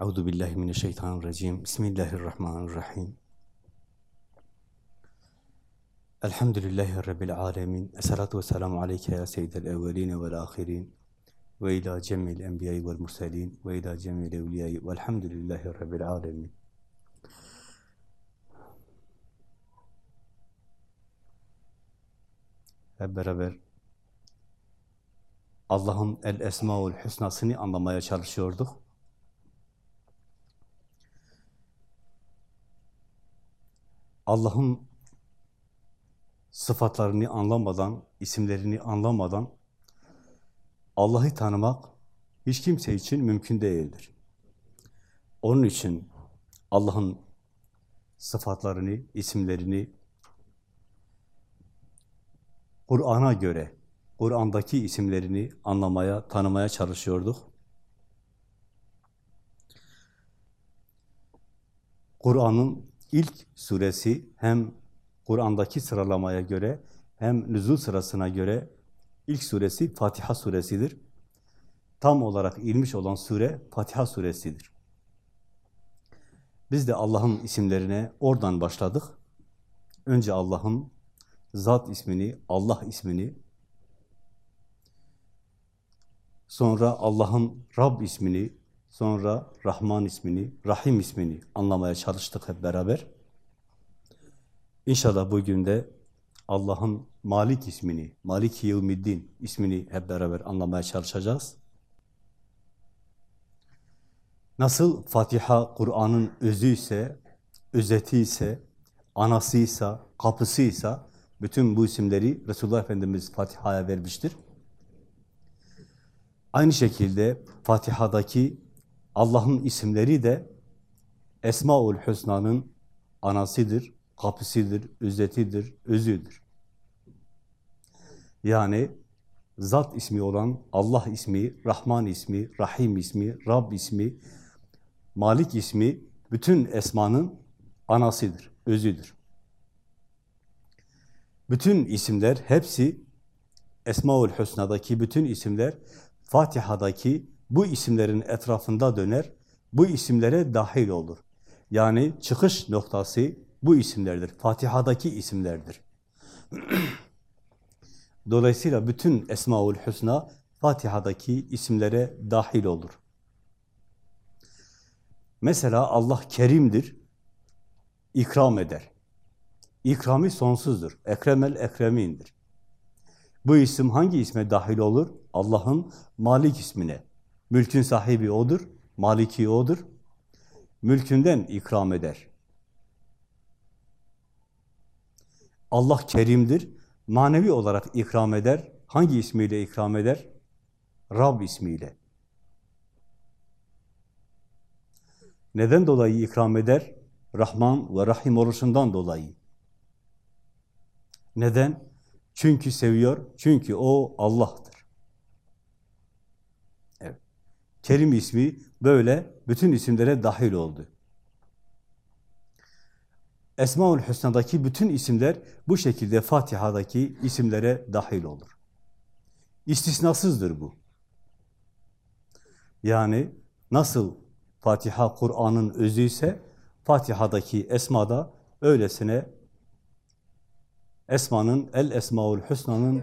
Euzu billahi mineşşeytanirracim. Bismillahirrahmanirrahim. Elhamdülillahi rabbil alamin. Essalatu vesselamu aleyke ya seyyidel evvelin ve'l ahirin. Ve ila cemil enbiya'i ve'l murselin ve ila cemil evliya'i ve'lhamdülillahi rabbil alamin. Hep beraber Allah'ın el esmaul husnasını anlamaya çalışıyorduk. Allah'ın sıfatlarını anlamadan, isimlerini anlamadan Allah'ı tanımak hiç kimse için mümkün değildir. Onun için Allah'ın sıfatlarını, isimlerini Kur'an'a göre, Kur'an'daki isimlerini anlamaya, tanımaya çalışıyorduk. Kur'an'ın ilk suresi hem Kur'an'daki sıralamaya göre hem nüzul sırasına göre ilk suresi Fatiha suresidir. Tam olarak ilmiş olan sure Fatiha suresidir. Biz de Allah'ın isimlerine oradan başladık. Önce Allah'ın zat ismini, Allah ismini, sonra Allah'ın Rab ismini, sonra Rahman ismini, Rahim ismini anlamaya çalıştık hep beraber. İnşallah bugün de Allah'ın Malik ismini, Malik Yevmiddin ismini hep beraber anlamaya çalışacağız. Nasıl Fatiha Kur'an'ın özü ise, özeti ise, anasıysa, kapısıysa, bütün bu isimleri Resulullah Efendimiz Fatiha'ya vermiştir. Aynı şekilde Fatiha'daki Allah'ın isimleri de Esmaül Hüsna'nın anasıdır, kapısıdır, özetidir, özüdür. Yani zat ismi olan Allah ismi, Rahman ismi, Rahim ismi, Rab ismi, Malik ismi bütün esmanın anasıdır, özüdür. Bütün isimler hepsi Esmaül Hüsna'daki bütün isimler Fatiha'daki bu isimlerin etrafında döner, bu isimlere dahil olur. Yani çıkış noktası bu isimlerdir. Fatiha'daki isimlerdir. Dolayısıyla bütün Esmaül Hüsna Fatiha'daki isimlere dahil olur. Mesela Allah kerimdir, ikram eder. İkrami sonsuzdur. Ekremel ekremindir. Bu isim hangi isme dahil olur? Allah'ın Malik ismine. Mülkün sahibi O'dur, Maliki O'dur. Mülkünden ikram eder. Allah kerimdir, manevi olarak ikram eder. Hangi ismiyle ikram eder? Rab ismiyle. Neden dolayı ikram eder? Rahman ve Rahim oluşundan dolayı. Neden? Çünkü seviyor, çünkü O Allah'tır. Evet. Kerim ismi böyle bütün isimlere dahil oldu. Esmaül Hüsna'daki bütün isimler bu şekilde Fatiha'daki isimlere dahil olur. İstisnasızdır bu. Yani nasıl Fatiha Kur'an'ın özü ise Fatiha'daki esmada öylesine Esma'nın, El Esmaül Hüsna'nın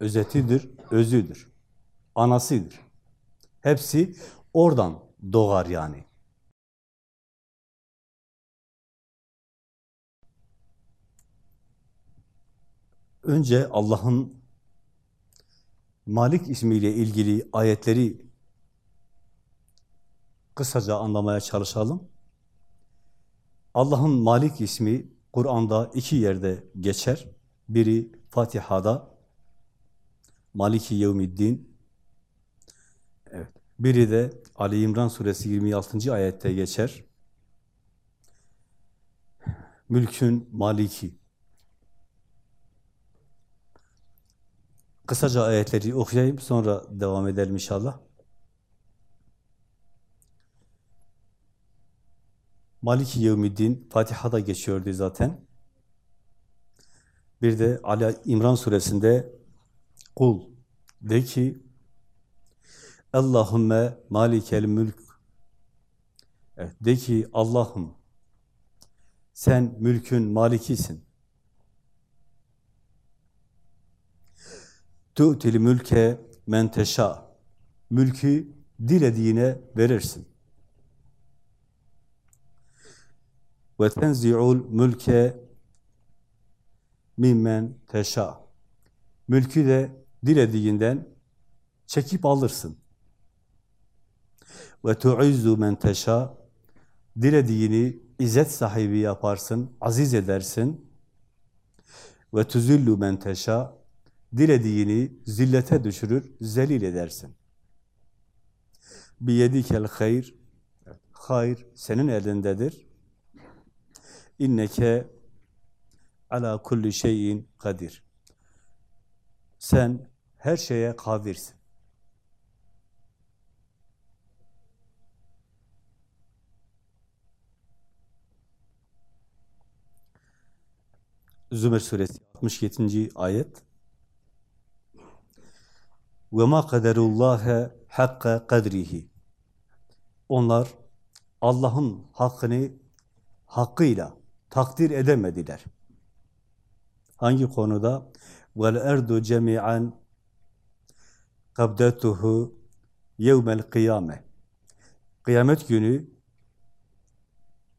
özetidir, özüdür, anasıdır. Hepsi oradan doğar yani. Önce Allah'ın Malik ismiyle ilgili ayetleri kısaca anlamaya çalışalım. Allah'ın Malik ismi Kur'an'da iki yerde geçer. Biri Fatiha'da, Maliki Yevmiddin. Biri de Ali İmran suresi 26. ayette geçer. Mülkün Maliki. Kısaca ayetleri okuyayım, sonra devam edelim inşallah. Maliki Yevmiddin Fatiha'da geçiyordu zaten. Bir de Ali İmran suresinde kul de ki Allahümme malikel mülk Evet, de ki Allah'ım sen mülkün malikisin. Tu'til mülke men teşâ. Mülkü dilediğine verirsin. Ve tenzi'ul mülke mimmen teşâ. Mülkü de dilediğinden çekip alırsın. Ve tu'izzu men teşâ. Dilediğini izzet sahibi yaparsın, aziz edersin. Ve tuzillu men teşâ. Dilediğini zillete düşürür, zelil edersin. Biyedikel hayr. Hayır senin elindedir. İnneke ala kulli şeyin kadir. Sen her şeye kadirsin. Zümer suresi 67. ayet ve ma kaderullâhe hakka kadrihi. Onlar Allah'ın hakkını hakkıyla takdir edemediler. Hangi konuda? Vel erdu cemi'an kabdetuhu yevmel kıyame. Kıyamet günü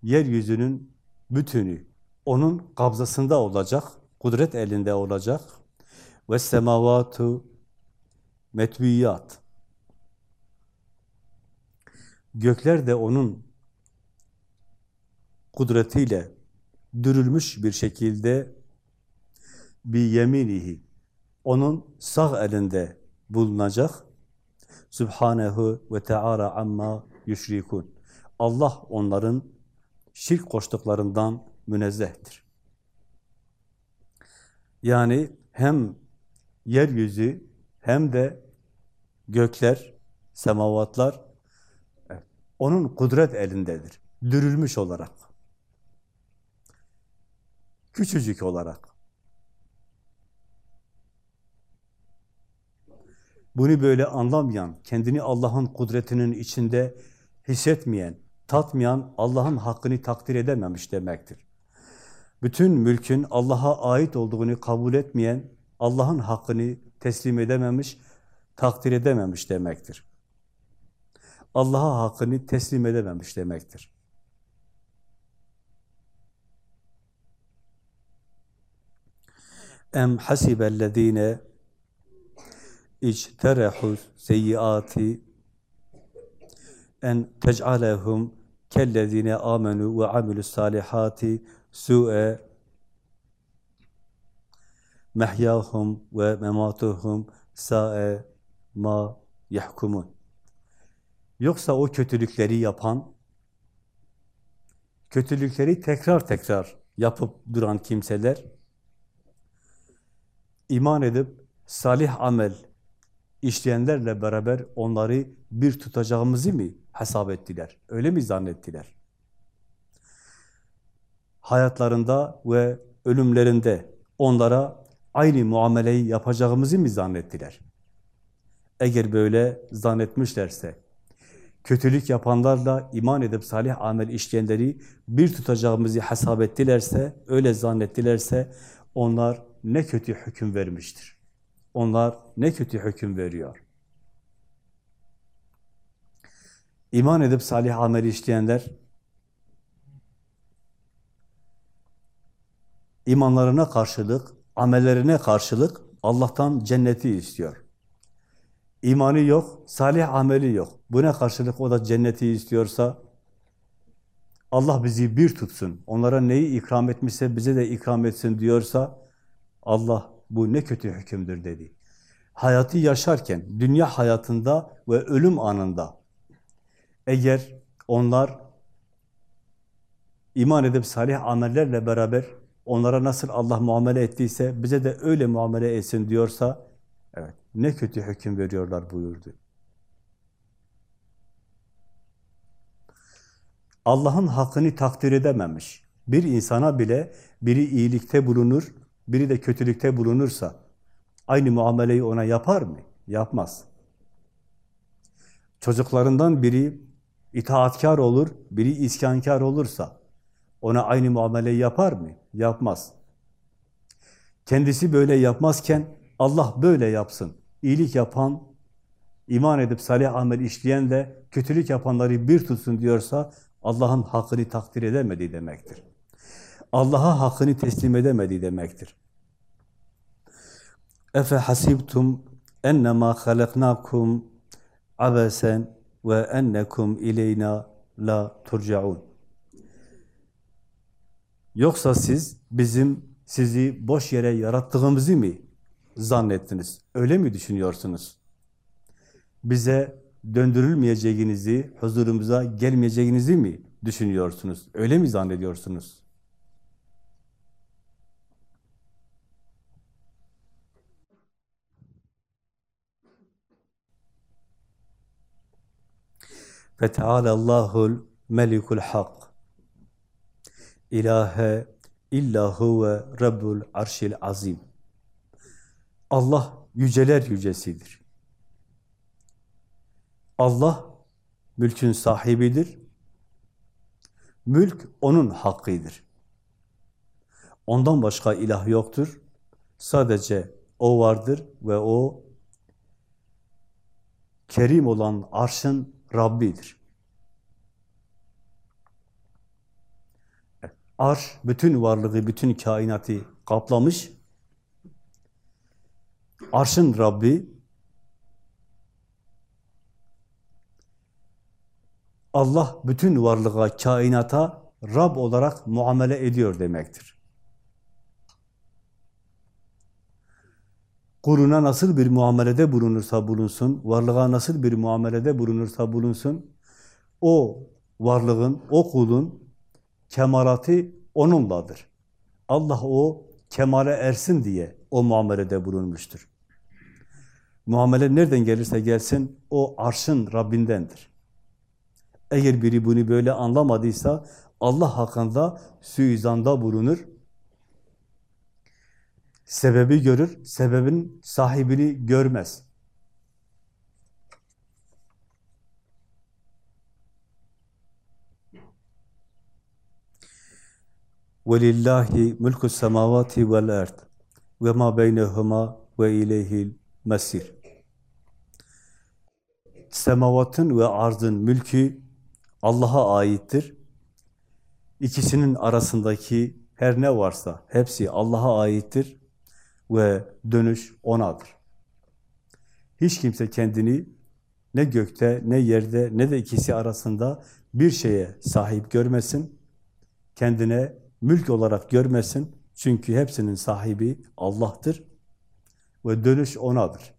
yeryüzünün bütünü onun kabzasında olacak, kudret elinde olacak. Ve semavatu metviyat. Gökler de onun kudretiyle dürülmüş bir şekilde bir yeminihi onun sağ elinde bulunacak. Subhanehu ve Teala amma yüşrikun. Allah onların şirk koştuklarından münezzehtir. Yani hem yeryüzü hem de gökler, semavatlar onun kudret elindedir. Dürülmüş olarak. Küçücük olarak. Bunu böyle anlamayan, kendini Allah'ın kudretinin içinde hissetmeyen, tatmayan, Allah'ın hakkını takdir edememiş demektir. Bütün mülkün Allah'a ait olduğunu kabul etmeyen, Allah'ın hakkını teslim edememiş, takdir edememiş demektir. Allah'a hakkını teslim edememiş demektir. Em hasibellezine icterehu seyyiati en tec'alehum kellezine amenu ve amilus salihati su'e mehyahum ve mematuhum sa'e ma yahkumun. Yoksa o kötülükleri yapan, kötülükleri tekrar tekrar yapıp duran kimseler, iman edip salih amel işleyenlerle beraber onları bir tutacağımızı mı hesap ettiler? Öyle mi zannettiler? Hayatlarında ve ölümlerinde onlara aynı muameleyi yapacağımızı mı zannettiler? Eğer böyle zannetmişlerse, kötülük yapanlarla iman edip salih amel işleyenleri bir tutacağımızı hesap ettilerse, öyle zannettilerse, onlar ne kötü hüküm vermiştir. Onlar ne kötü hüküm veriyor. İman edip salih amel işleyenler, imanlarına karşılık, amellerine karşılık Allah'tan cenneti istiyor. İmanı yok, salih ameli yok. Buna karşılık o da cenneti istiyorsa Allah bizi bir tutsun. Onlara neyi ikram etmişse bize de ikram etsin diyorsa Allah bu ne kötü hükümdür dedi. Hayatı yaşarken, dünya hayatında ve ölüm anında eğer onlar iman edip salih amellerle beraber onlara nasıl Allah muamele ettiyse bize de öyle muamele etsin diyorsa evet ne kötü hüküm veriyorlar buyurdu. Allah'ın hakkını takdir edememiş. Bir insana bile biri iyilikte bulunur, biri de kötülükte bulunursa aynı muameleyi ona yapar mı? Yapmaz. Çocuklarından biri itaatkar olur, biri isyankar olursa ona aynı muameleyi yapar mı? Yapmaz. Kendisi böyle yapmazken Allah böyle yapsın. İyilik yapan, iman edip salih amel işleyen de kötülük yapanları bir tutsun diyorsa Allah'ın hakkını takdir edemediği demektir. Allah'a hakkını teslim edemediği demektir. Efe hasibtum ennema halaknakum abesen ve ennekum ileyna la turcaun. Yoksa siz bizim sizi boş yere yarattığımızı mı zannettiniz? Öyle mi düşünüyorsunuz? Bize döndürülmeyeceğinizi, huzurumuza gelmeyeceğinizi mi düşünüyorsunuz? Öyle mi zannediyorsunuz? Fetealallahul melikul hak İlahe illa huve rabbul arşil azim. Allah yüceler yücesidir. Allah mülkün sahibidir. Mülk onun hakkıdır. Ondan başka ilah yoktur. Sadece o vardır ve o kerim olan arşın Rabbidir. Arş bütün varlığı, bütün kainatı kaplamış. Arşın Rabbi Allah bütün varlığa, kainata Rab olarak muamele ediyor demektir. Kuruna nasıl bir muamelede bulunursa bulunsun, varlığa nasıl bir muamelede bulunursa bulunsun, o varlığın, o kulun kemalatı onunladır. Allah o kemale ersin diye o muamelede bulunmuştur. Muamele nereden gelirse gelsin, o arşın Rabbindendir. Eğer biri bunu böyle anlamadıysa, Allah hakkında suizanda bulunur, sebebi görür, sebebin sahibini görmez. وَلِلَّهِ مُلْكُ السَّمَاوَاتِ وَالْاَرْضِ وَمَا بَيْنَهُمَا وَاِلَيْهِ الْمَسِيرِ Semavatın ve arzın mülkü Allah'a aittir. İkisinin arasındaki her ne varsa hepsi Allah'a aittir ve dönüş O'nadır. Hiç kimse kendini ne gökte, ne yerde, ne de ikisi arasında bir şeye sahip görmesin. Kendine mülk olarak görmesin. Çünkü hepsinin sahibi Allah'tır ve dönüş O'nadır.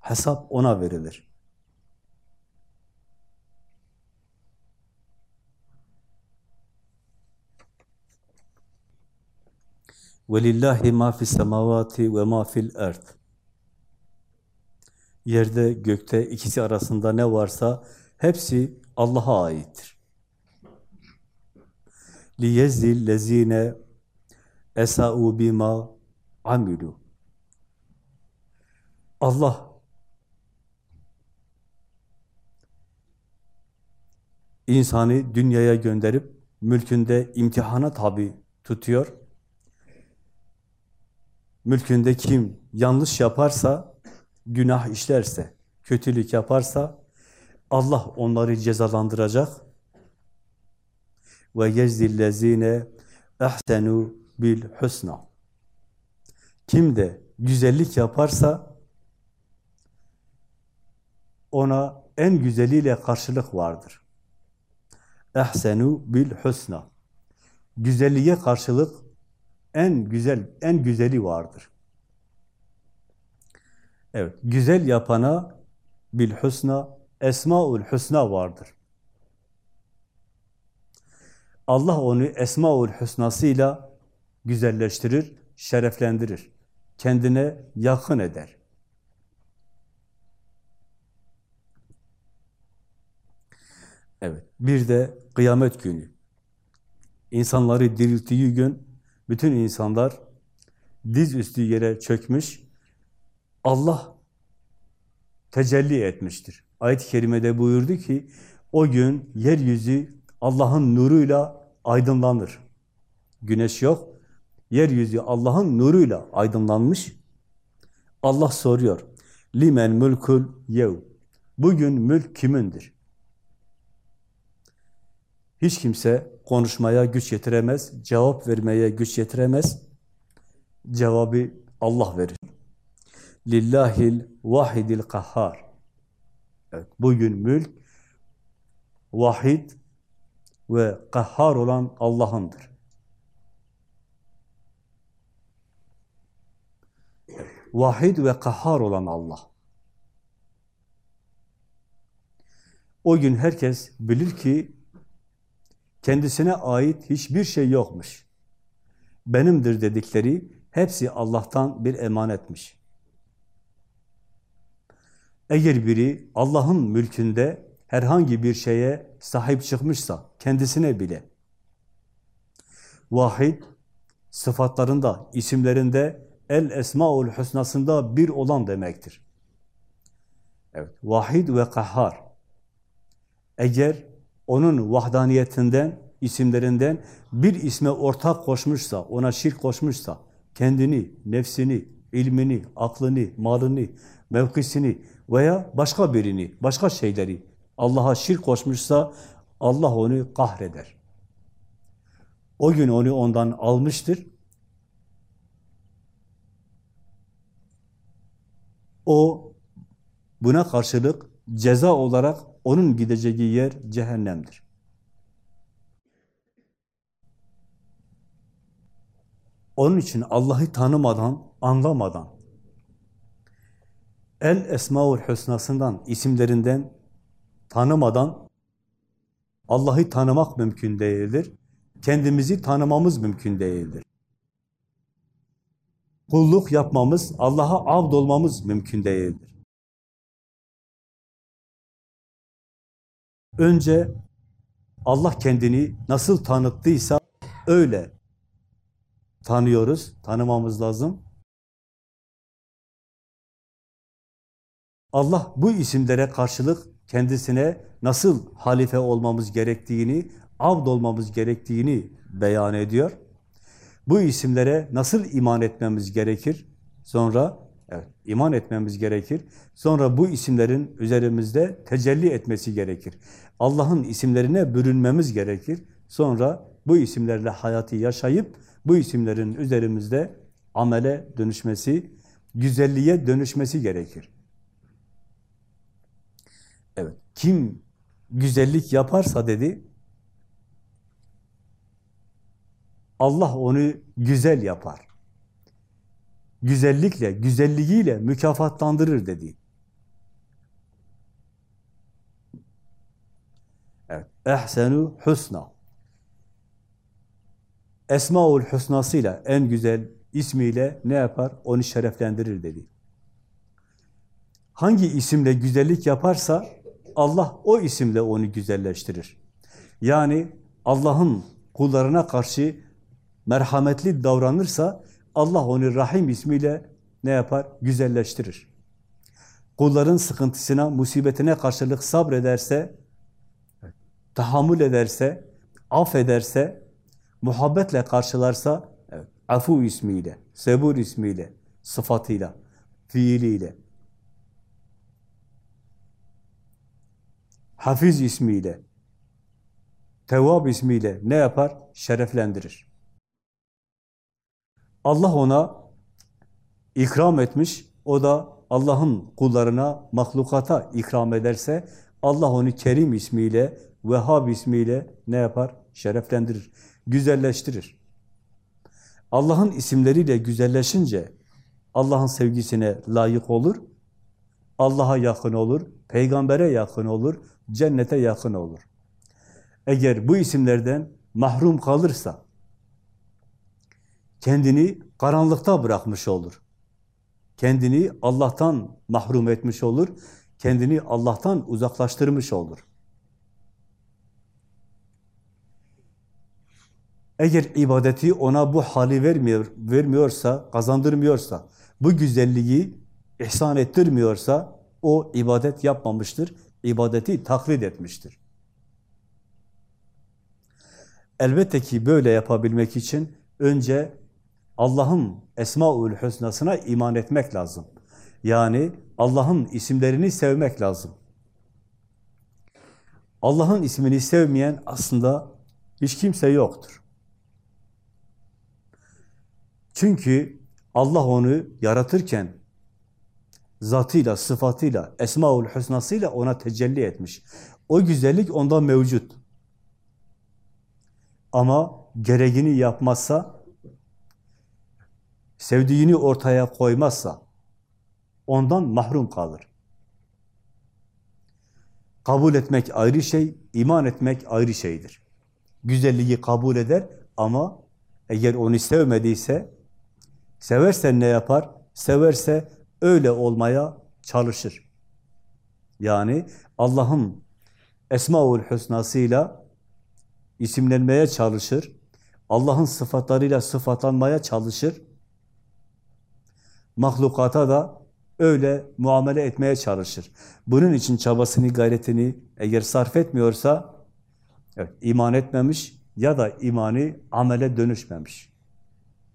Hesap O'na verilir. وَلِلَّهِ مَا فِي السَّمَاوَاتِ وَمَا فِي الْاَرْضِ Yerde, gökte, ikisi arasında ne varsa hepsi Allah'a aittir. لِيَزِّ الَّذ۪ينَ اَسَاءُوا بِمَا عَمِلُوا Allah insanı dünyaya gönderip mülkünde imtihana tabi tutuyor. Mülkünde kim yanlış yaparsa, günah işlerse, kötülük yaparsa Allah onları cezalandıracak. ve yezdillezine ehsenu bil husna. Kim de güzellik yaparsa ona en güzeliyle karşılık vardır. Ehsenu bil husna. Güzelliğe karşılık en güzel, en güzeli vardır. Evet, güzel yapana bil husna, esmaul husna vardır. Allah onu esmaul husnasıyla güzelleştirir, şereflendirir. Kendine yakın eder. Evet, bir de kıyamet günü. İnsanları dirilttiği gün bütün insanlar diz üstü yere çökmüş, Allah tecelli etmiştir. Ayet-i Kerime'de buyurdu ki, O gün yeryüzü Allah'ın nuruyla aydınlanır. Güneş yok, yeryüzü Allah'ın nuruyla aydınlanmış. Allah soruyor, limen mülkül yev. Bugün mülk kimindir? Hiç kimse konuşmaya güç yetiremez, cevap vermeye güç yetiremez. Cevabı Allah verir. Lillahil vahidil kahhar. Evet, bugün mülk vahid ve kahhar olan Allah'ındır. Vahid ve kahhar olan Allah. O gün herkes bilir ki kendisine ait hiçbir şey yokmuş. Benimdir dedikleri hepsi Allah'tan bir emanetmiş. Eğer biri Allah'ın mülkünde herhangi bir şeye sahip çıkmışsa, kendisine bile, vahid, sıfatlarında, isimlerinde, el esmaul husnasında bir olan demektir. Evet, vahid ve kahhar. Eğer onun vahdaniyetinden, isimlerinden bir isme ortak koşmuşsa, ona şirk koşmuşsa, kendini, nefsini, ilmini, aklını, malını, mevkisini veya başka birini, başka şeyleri Allah'a şirk koşmuşsa Allah onu kahreder. O gün onu ondan almıştır. O buna karşılık ceza olarak onun gideceği yer cehennemdir. Onun için Allah'ı tanımadan, anlamadan, El Esmaül Hüsna'sından, isimlerinden tanımadan Allah'ı tanımak mümkün değildir. Kendimizi tanımamız mümkün değildir. Kulluk yapmamız, Allah'a abd olmamız mümkün değildir. Önce Allah kendini nasıl tanıttıysa öyle tanıyoruz, tanımamız lazım. Allah bu isimlere karşılık kendisine nasıl halife olmamız gerektiğini, abd olmamız gerektiğini beyan ediyor. Bu isimlere nasıl iman etmemiz gerekir? Sonra evet iman etmemiz gerekir. Sonra bu isimlerin üzerimizde tecelli etmesi gerekir. Allah'ın isimlerine bürünmemiz gerekir. Sonra bu isimlerle hayatı yaşayıp bu isimlerin üzerimizde amele dönüşmesi, güzelliğe dönüşmesi gerekir. Evet, kim güzellik yaparsa dedi, Allah onu güzel yapar. Güzellikle, güzelliğiyle mükafatlandırır dedi. Evet, ehsenu husna. Esmaül husnasıyla, en güzel ismiyle ne yapar? Onu şereflendirir dedi. Hangi isimle güzellik yaparsa Allah o isimle onu güzelleştirir. Yani Allah'ın kullarına karşı merhametli davranırsa Allah onu Rahim ismiyle ne yapar? Güzelleştirir. Kulların sıkıntısına, musibetine karşılık sabrederse, tahammül ederse, affederse, muhabbetle karşılarsa, evet, afu ismiyle, sebur ismiyle, sıfatıyla, fiiliyle, Hafiz ismiyle, Tevvab ismiyle ne yapar? Şereflendirir. Allah ona ikram etmiş, o da Allah'ın kullarına, mahlukata ikram ederse, Allah onu Kerim ismiyle, Vehhab ismiyle ne yapar? Şereflendirir, güzelleştirir. Allah'ın isimleriyle güzelleşince Allah'ın sevgisine layık olur, Allah'a yakın olur, peygambere yakın olur, cennete yakın olur. Eğer bu isimlerden mahrum kalırsa, kendini karanlıkta bırakmış olur. Kendini Allah'tan mahrum etmiş olur. Kendini Allah'tan uzaklaştırmış olur. Eğer ibadeti ona bu hali vermiyor, vermiyorsa, kazandırmıyorsa, bu güzelliği ihsan ettirmiyorsa, o ibadet yapmamıştır, ibadeti taklit etmiştir. Elbette ki böyle yapabilmek için önce Allah'ın Esmaül Hüsna'sına iman etmek lazım. Yani Allah'ın isimlerini sevmek lazım. Allah'ın ismini sevmeyen aslında hiç kimse yoktur. Çünkü Allah onu yaratırken zatıyla, sıfatıyla, Esmaül Hüsna'sıyla ona tecelli etmiş. O güzellik onda mevcut. Ama gereğini yapmazsa, sevdiğini ortaya koymazsa, ondan mahrum kalır. Kabul etmek ayrı şey, iman etmek ayrı şeydir. Güzelliği kabul eder ama eğer onu sevmediyse, severse ne yapar? Severse öyle olmaya çalışır. Yani Allah'ın Esmaül Hüsna'sıyla isimlenmeye çalışır. Allah'ın sıfatlarıyla sıfatlanmaya çalışır. Mahlukata da öyle muamele etmeye çalışır. Bunun için çabasını, gayretini eğer sarf etmiyorsa evet, iman etmemiş ya da imanı amele dönüşmemiş.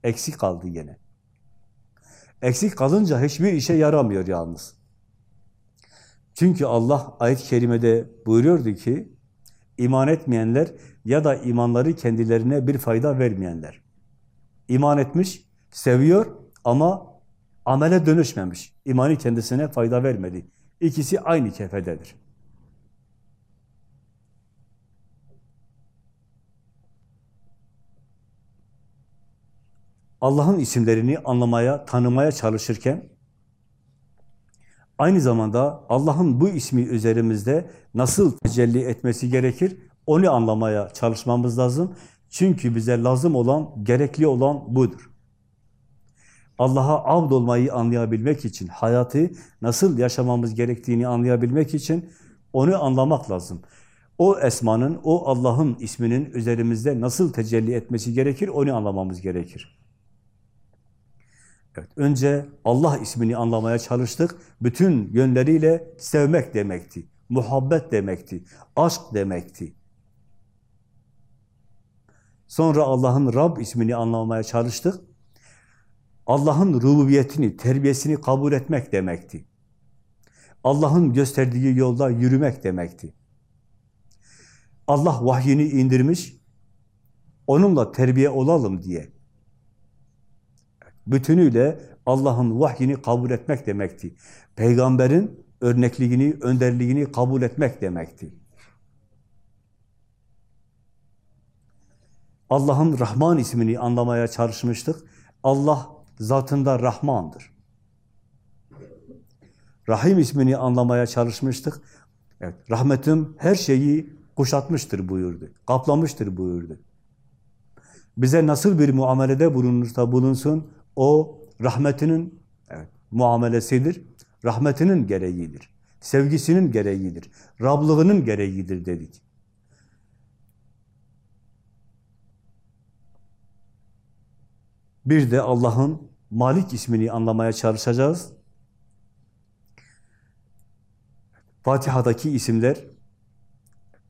Eksik kaldı yine. Eksik kalınca hiçbir işe yaramıyor yalnız. Çünkü Allah ayet-i kerimede buyuruyordu ki, iman etmeyenler ya da imanları kendilerine bir fayda vermeyenler. İman etmiş, seviyor ama amele dönüşmemiş. İmanı kendisine fayda vermedi. İkisi aynı kefededir. Allah'ın isimlerini anlamaya, tanımaya çalışırken aynı zamanda Allah'ın bu ismi üzerimizde nasıl tecelli etmesi gerekir onu anlamaya çalışmamız lazım. Çünkü bize lazım olan, gerekli olan budur. Allah'a abd olmayı anlayabilmek için, hayatı nasıl yaşamamız gerektiğini anlayabilmek için onu anlamak lazım. O esmanın, o Allah'ın isminin üzerimizde nasıl tecelli etmesi gerekir, onu anlamamız gerekir. Evet, önce Allah ismini anlamaya çalıştık. Bütün yönleriyle sevmek demekti, muhabbet demekti, aşk demekti. Sonra Allah'ın Rab ismini anlamaya çalıştık. Allah'ın rububiyetini, terbiyesini kabul etmek demekti. Allah'ın gösterdiği yolda yürümek demekti. Allah vahyini indirmiş, onunla terbiye olalım diye. Bütünüyle Allah'ın vahyini kabul etmek demekti. Peygamberin örnekliğini, önderliğini kabul etmek demekti. Allah'ın Rahman ismini anlamaya çalışmıştık. Allah zatında Rahmandır. Rahim ismini anlamaya çalışmıştık. Evet, rahmetim her şeyi kuşatmıştır buyurdu. Kaplamıştır buyurdu. Bize nasıl bir muamelede bulunursa bulunsun, o rahmetinin evet, muamelesidir. Rahmetinin gereğidir. Sevgisinin gereğidir. Rablığının gereğidir dedik. Bir de Allah'ın Malik ismini anlamaya çalışacağız. Fatiha'daki isimler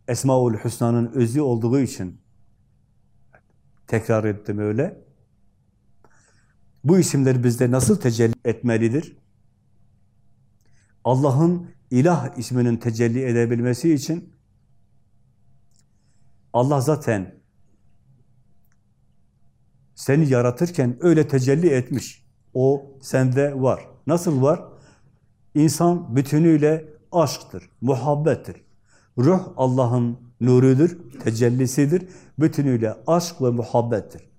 Esmaül Hüsna'nın özü olduğu için tekrar ettim öyle. Bu isimler bizde nasıl tecelli etmelidir? Allah'ın ilah isminin tecelli edebilmesi için Allah zaten seni yaratırken öyle tecelli etmiş. O sende var. Nasıl var? İnsan bütünüyle aşktır, muhabbettir. Ruh Allah'ın nurudur, tecellisidir. Bütünüyle aşk ve muhabbettir.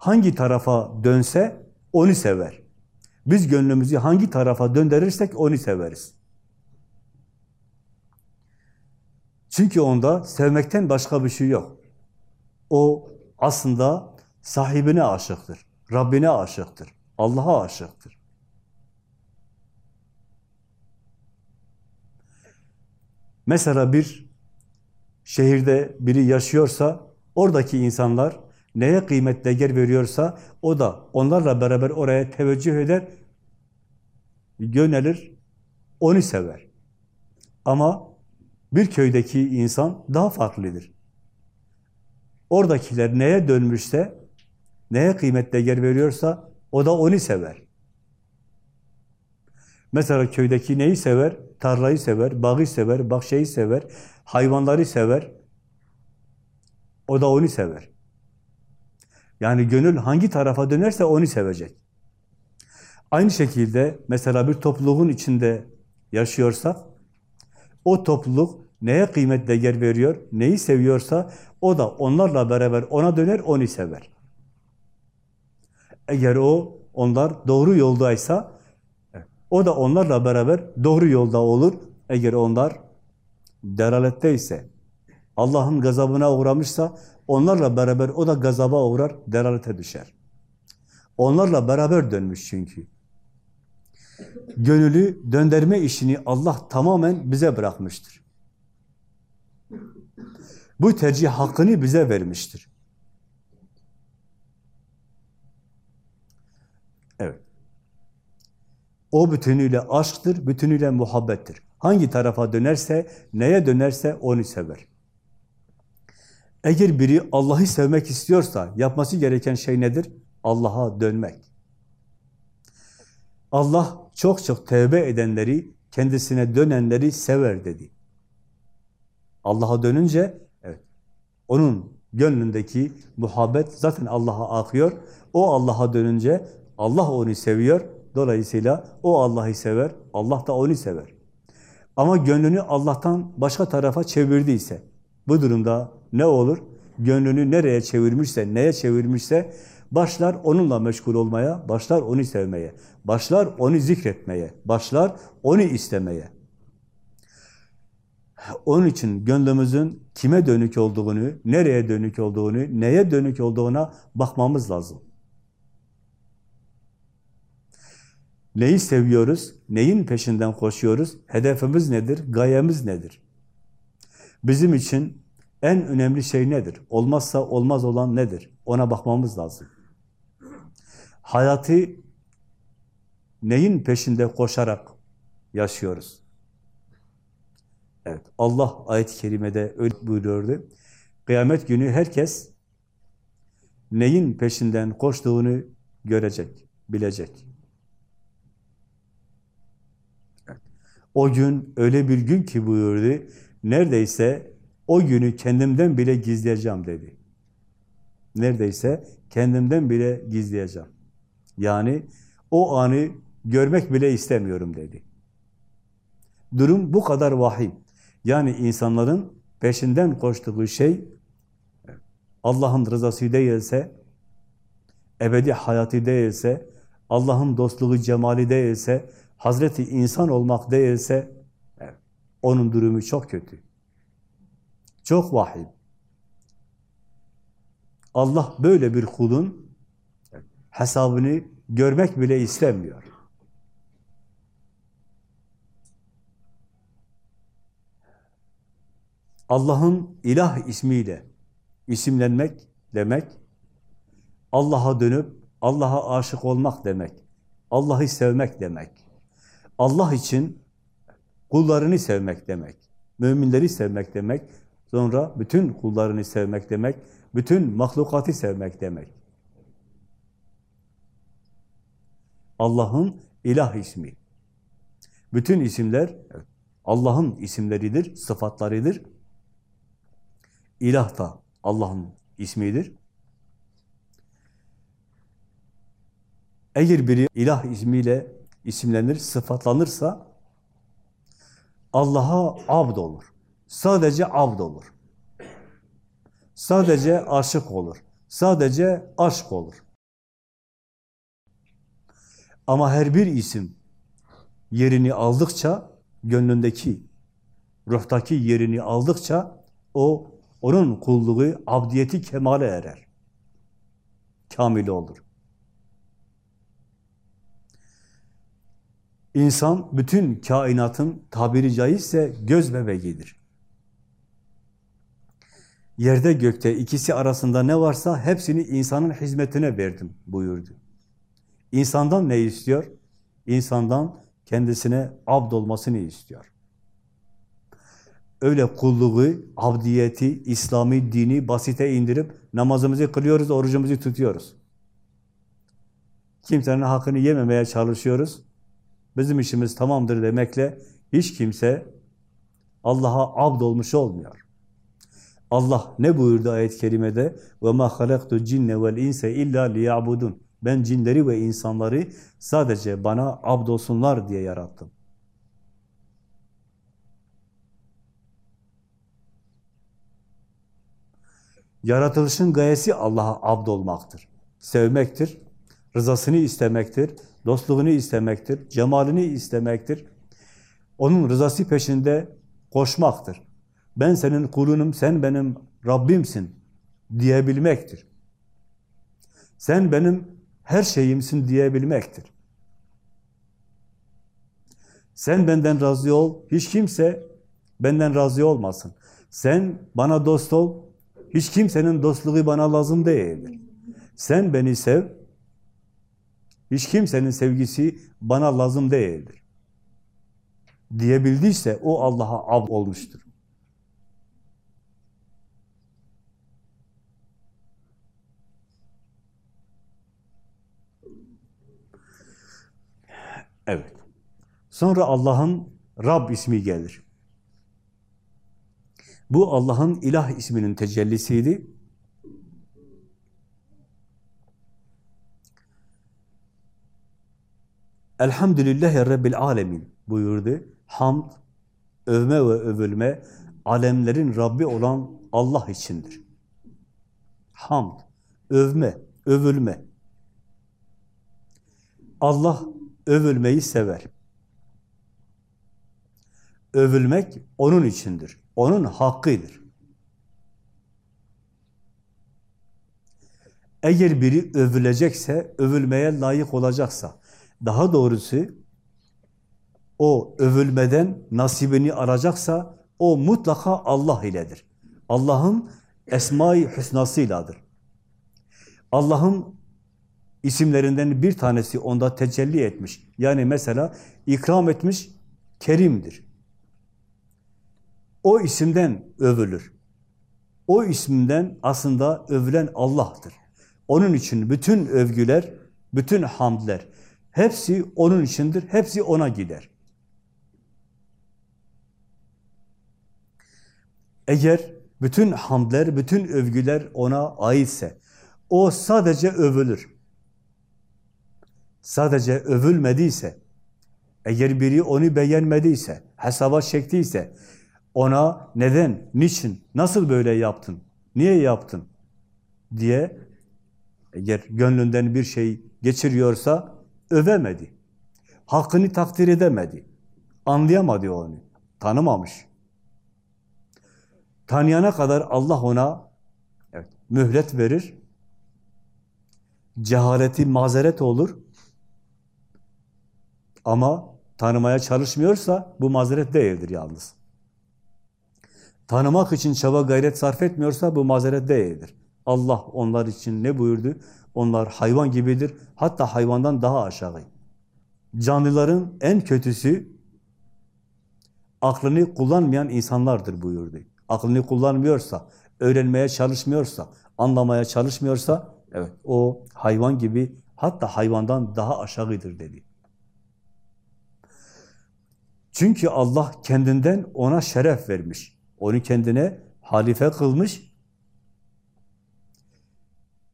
Hangi tarafa dönse onu sever. Biz gönlümüzü hangi tarafa döndürürsek onu severiz. Çünkü onda sevmekten başka bir şey yok. O aslında sahibine aşıktır, Rabbine aşıktır, Allah'a aşıktır. Mesela bir şehirde biri yaşıyorsa, oradaki insanlar neye kıymet değer veriyorsa, o da onlarla beraber oraya teveccüh eder, yönelir, onu sever. Ama bir köydeki insan daha farklıdır. Oradakiler neye dönmüşse, neye kıymet değer veriyorsa o da onu sever. Mesela köydeki neyi sever? Tarlayı sever, bağı sever, bahçeyi sever, hayvanları sever. O da onu sever. Yani gönül hangi tarafa dönerse onu sevecek. Aynı şekilde mesela bir topluluğun içinde yaşıyorsak, o topluluk neye kıymet değer veriyor, neyi seviyorsa o da onlarla beraber ona döner, onu sever. Eğer o, onlar doğru yoldaysa, o da onlarla beraber doğru yolda olur. Eğer onlar deraletteyse, Allah'ın gazabına uğramışsa, onlarla beraber o da gazaba uğrar, deralete düşer. Onlarla beraber dönmüş çünkü. Gönülü döndürme işini Allah tamamen bize bırakmıştır. Bu tercih hakkını bize vermiştir. Evet. O bütünüyle aşktır, bütünüyle muhabbettir. Hangi tarafa dönerse, neye dönerse onu sever. Eğer biri Allah'ı sevmek istiyorsa yapması gereken şey nedir? Allah'a dönmek. Allah çok çok tevbe edenleri, kendisine dönenleri sever dedi. Allah'a dönünce, evet, onun gönlündeki muhabbet zaten Allah'a akıyor. O Allah'a dönünce Allah onu seviyor. Dolayısıyla o Allah'ı sever, Allah da onu sever. Ama gönlünü Allah'tan başka tarafa çevirdiyse, bu durumda ne olur? Gönlünü nereye çevirmişse, neye çevirmişse, başlar onunla meşgul olmaya, başlar onu sevmeye, başlar onu zikretmeye, başlar onu istemeye. Onun için gönlümüzün kime dönük olduğunu, nereye dönük olduğunu, neye dönük olduğuna bakmamız lazım. Neyi seviyoruz? Neyin peşinden koşuyoruz? Hedefimiz nedir? Gayemiz nedir? Bizim için en önemli şey nedir? Olmazsa olmaz olan nedir? Ona bakmamız lazım. Hayatı neyin peşinde koşarak yaşıyoruz? Evet, Allah ayet-i kerimede öyle buyuruyordu. Kıyamet günü herkes neyin peşinden koştuğunu görecek, bilecek. O gün öyle bir gün ki buyurdu, neredeyse o günü kendimden bile gizleyeceğim dedi. Neredeyse kendimden bile gizleyeceğim. Yani o anı görmek bile istemiyorum dedi. Durum bu kadar vahim. Yani insanların peşinden koştuğu şey Allah'ın rızası değilse, ebedi hayatı değilse, Allah'ın dostluğu, cemali değilse, Hazreti insan olmak değilse, onun durumu çok kötü. Çok vahim. Allah böyle bir kulun hesabını görmek bile istemiyor. Allah'ın ilah ismiyle isimlenmek demek, Allah'a dönüp Allah'a aşık olmak demek, Allah'ı sevmek demek, Allah için kullarını sevmek demek, müminleri sevmek demek, sonra bütün kullarını sevmek demek, bütün mahlukatı sevmek demek. Allah'ın ilah ismi. Bütün isimler Allah'ın isimleridir, sıfatlarıdır. İlah da Allah'ın ismidir. Eğer biri ilah ismiyle isimlenir, sıfatlanırsa Allah'a abd olur. Sadece abd olur. Sadece aşık olur. Sadece aşk olur. Ama her bir isim yerini aldıkça, gönlündeki, ruhtaki yerini aldıkça o onun kulluğu, abdiyeti kemale erer. Kamil olur. İnsan bütün kainatın tabiri caizse göz bebeğidir. Yerde gökte ikisi arasında ne varsa hepsini insanın hizmetine verdim buyurdu. İnsandan ne istiyor? İnsandan kendisine abd olmasını istiyor. öyle kulluğu, abdiyeti, İslami dini basite indirip namazımızı kılıyoruz, orucumuzu tutuyoruz. Kimsenin hakkını yememeye çalışıyoruz Bizim işimiz tamamdır demekle hiç kimse Allah'a abd olmuş olmuyor. Allah ne buyurdu ayet-i kerimede? وَمَا خَلَقْتُ الْجِنَّ وَالْاِنْسَ اِلَّا لِيَعْبُدُونَ Ben cinleri ve insanları sadece bana abd olsunlar diye yarattım. Yaratılışın gayesi Allah'a abd olmaktır. Sevmektir, rızasını istemektir, dostluğunu istemektir, cemalini istemektir. Onun rızası peşinde koşmaktır. Ben senin kulunum, sen benim Rabbimsin diyebilmektir. Sen benim her şeyimsin diyebilmektir. Sen benden razı ol, hiç kimse benden razı olmasın. Sen bana dost ol, hiç kimsenin dostluğu bana lazım değildir. Sen beni sev, hiç kimsenin sevgisi bana lazım değildir. Diyebildiyse o Allah'a ab olmuştur. Evet. Sonra Allah'ın Rab ismi gelir. Bu Allah'ın ilah isminin tecellisiydi. Elhamdülillahi Rabbil Alemin buyurdu. Hamd, övme ve övülme alemlerin Rabbi olan Allah içindir. Hamd, övme, övülme. Allah övülmeyi sever. Övülmek onun içindir. Onun hakkıdır. Eğer biri övülecekse, övülmeye layık olacaksa, daha doğrusu o övülmeden nasibini alacaksa, o mutlaka Allah iledir. Allah'ın Esma-i Hüsnasıyladır. Allah'ın isimlerinden bir tanesi onda tecelli etmiş. Yani mesela ikram etmiş, Kerim'dir. O isimden övülür. O isimden aslında övülen Allah'tır. Onun için bütün övgüler, bütün hamdler, hepsi onun içindir, hepsi ona gider. Eğer bütün hamdler, bütün övgüler ona aitse, o sadece övülür. Sadece övülmediyse, eğer biri onu beğenmediyse, hesaba çektiyse, ona neden, niçin, nasıl böyle yaptın, niye yaptın diye eğer gönlünden bir şey geçiriyorsa övemedi. Hakkını takdir edemedi. Anlayamadı onu. Tanımamış. Tanıyana kadar Allah ona evet, mühlet verir. Cehaleti mazeret olur. Ama tanımaya çalışmıyorsa bu mazeret değildir yalnız. Tanımak için çaba gayret sarf etmiyorsa bu mazeret değildir. Allah onlar için ne buyurdu? Onlar hayvan gibidir. Hatta hayvandan daha aşağı. Canlıların en kötüsü aklını kullanmayan insanlardır buyurdu. Aklını kullanmıyorsa, öğrenmeye çalışmıyorsa, anlamaya çalışmıyorsa, evet o hayvan gibi hatta hayvandan daha aşağıdır dedi. Çünkü Allah kendinden ona şeref vermiş. Onu kendine halife kılmış.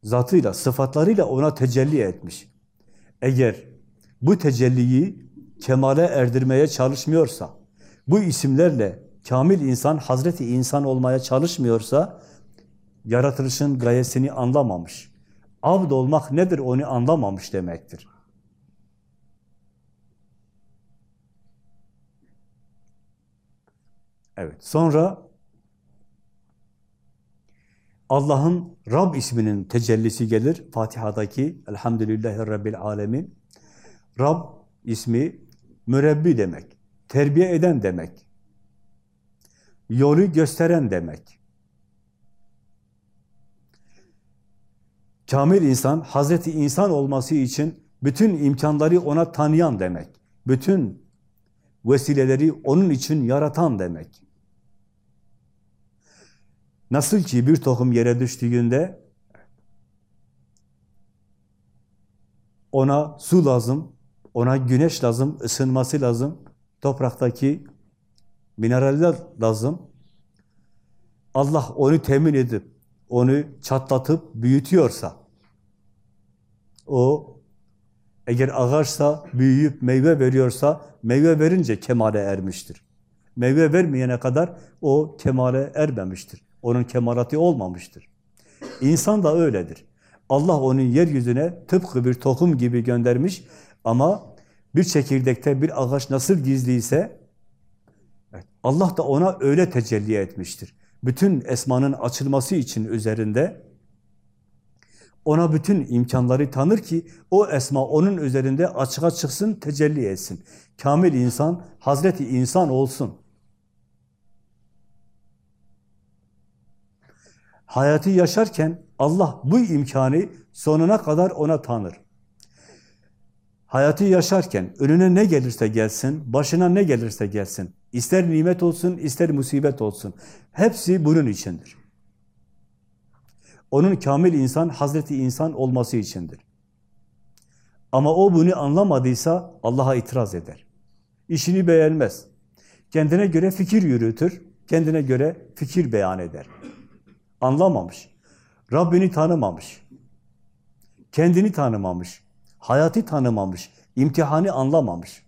Zatıyla, sıfatlarıyla ona tecelli etmiş. Eğer bu tecelliyi kemale erdirmeye çalışmıyorsa, bu isimlerle kamil insan, Hazreti insan olmaya çalışmıyorsa, yaratılışın gayesini anlamamış. Abd olmak nedir onu anlamamış demektir. Evet, sonra Allah'ın Rab isminin tecellisi gelir. Fatiha'daki Elhamdülillahi Rabbil Alemin. Rab ismi mürebbi demek, terbiye eden demek, yolu gösteren demek. Kamil insan, Hazreti insan olması için bütün imkanları ona tanıyan demek. Bütün vesileleri onun için yaratan demek. Nasıl ki bir tohum yere düştüğünde ona su lazım, ona güneş lazım, ısınması lazım, topraktaki mineraller lazım. Allah onu temin edip, onu çatlatıp büyütüyorsa, o eğer ağaçsa, büyüyüp meyve veriyorsa, meyve verince kemale ermiştir. Meyve vermeyene kadar o kemale ermemiştir. Onun kemalatı olmamıştır. İnsan da öyledir. Allah onu yeryüzüne tıpkı bir tohum gibi göndermiş ama bir çekirdekte bir ağaç nasıl gizliyse Allah da ona öyle tecelli etmiştir. Bütün esmanın açılması için üzerinde ona bütün imkanları tanır ki o esma onun üzerinde açığa çıksın, tecelli etsin. Kamil insan, Hazreti insan olsun. Hayatı yaşarken Allah bu imkanı sonuna kadar ona tanır. Hayatı yaşarken önüne ne gelirse gelsin, başına ne gelirse gelsin, ister nimet olsun, ister musibet olsun, hepsi bunun içindir. Onun kamil insan, Hazreti insan olması içindir. Ama o bunu anlamadıysa Allah'a itiraz eder. İşini beğenmez. Kendine göre fikir yürütür, kendine göre fikir beyan eder. Anlamamış. Rabbini tanımamış. Kendini tanımamış. Hayatı tanımamış. imtihanı anlamamış.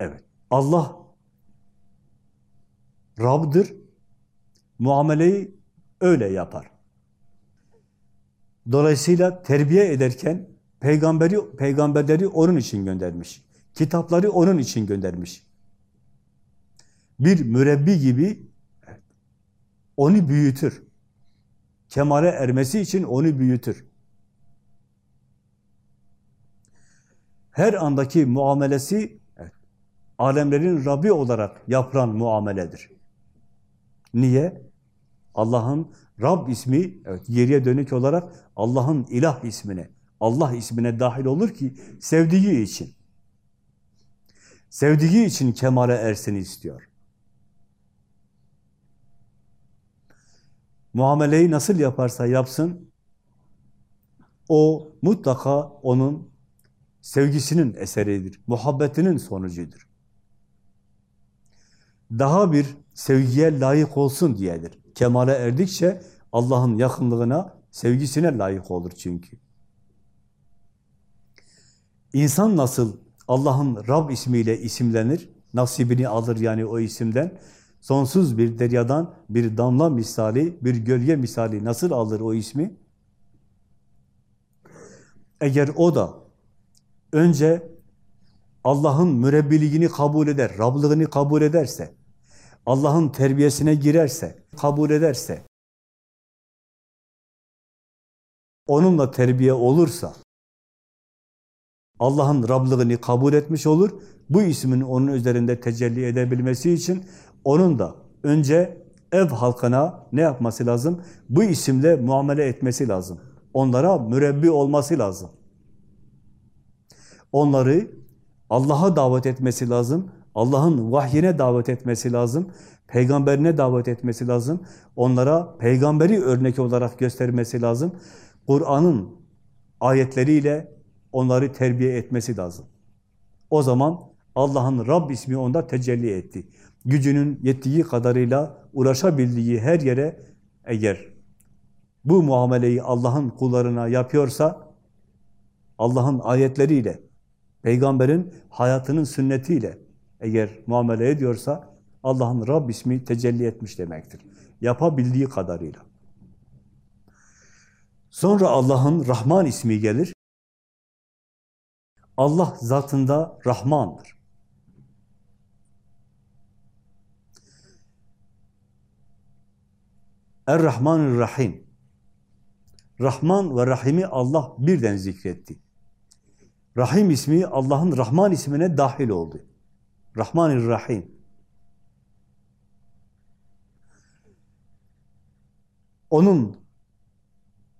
Evet. Allah Rab'dır. Muameleyi öyle yapar. Dolayısıyla terbiye ederken peygamberi peygamberleri onun için göndermiş. Kitapları onun için göndermiş. Bir mürebbi gibi onu büyütür. Kemale ermesi için onu büyütür. Her andaki muamelesi alemlerin Rabbi olarak yapılan muameledir. Niye? Allah'ın Rab ismi evet, geriye dönük olarak Allah'ın ilah ismine, Allah ismine dahil olur ki sevdiği için. Sevdiği için kemale ersin istiyor. Muameleyi nasıl yaparsa yapsın, o mutlaka onun sevgisinin eseridir, muhabbetinin sonucudur. Daha bir sevgiye layık olsun diyedir. Kemale erdikçe Allah'ın yakınlığına, sevgisine layık olur çünkü. İnsan nasıl Allah'ın Rab ismiyle isimlenir, nasibini alır yani o isimden, sonsuz bir deryadan bir damla misali, bir gölge misali nasıl alır o ismi? Eğer o da önce Allah'ın mürebbiliğini kabul eder, Rablığını kabul ederse, Allah'ın terbiyesine girerse, kabul ederse, onunla terbiye olursa, Allah'ın Rablığını kabul etmiş olur, bu ismin onun üzerinde tecelli edebilmesi için onun da önce ev halkına ne yapması lazım? Bu isimle muamele etmesi lazım. Onlara mürebbi olması lazım. Onları Allah'a davet etmesi lazım. Allah'ın vahyine davet etmesi lazım. Peygamberine davet etmesi lazım. Onlara peygamberi örnek olarak göstermesi lazım. Kur'an'ın ayetleriyle onları terbiye etmesi lazım. O zaman Allah'ın Rab ismi onda tecelli etti gücünün yettiği kadarıyla ulaşabildiği her yere eğer bu muameleyi Allah'ın kullarına yapıyorsa, Allah'ın ayetleriyle, peygamberin hayatının sünnetiyle eğer muamele ediyorsa, Allah'ın Rab ismi tecelli etmiş demektir. Yapabildiği kadarıyla. Sonra Allah'ın Rahman ismi gelir. Allah zatında Rahmandır. Er-Rahmanir Rahim. Rahman ve Rahim'i Allah birden zikretti. Rahim ismi Allah'ın Rahman ismine dahil oldu. Rahmanir Rahim. Onun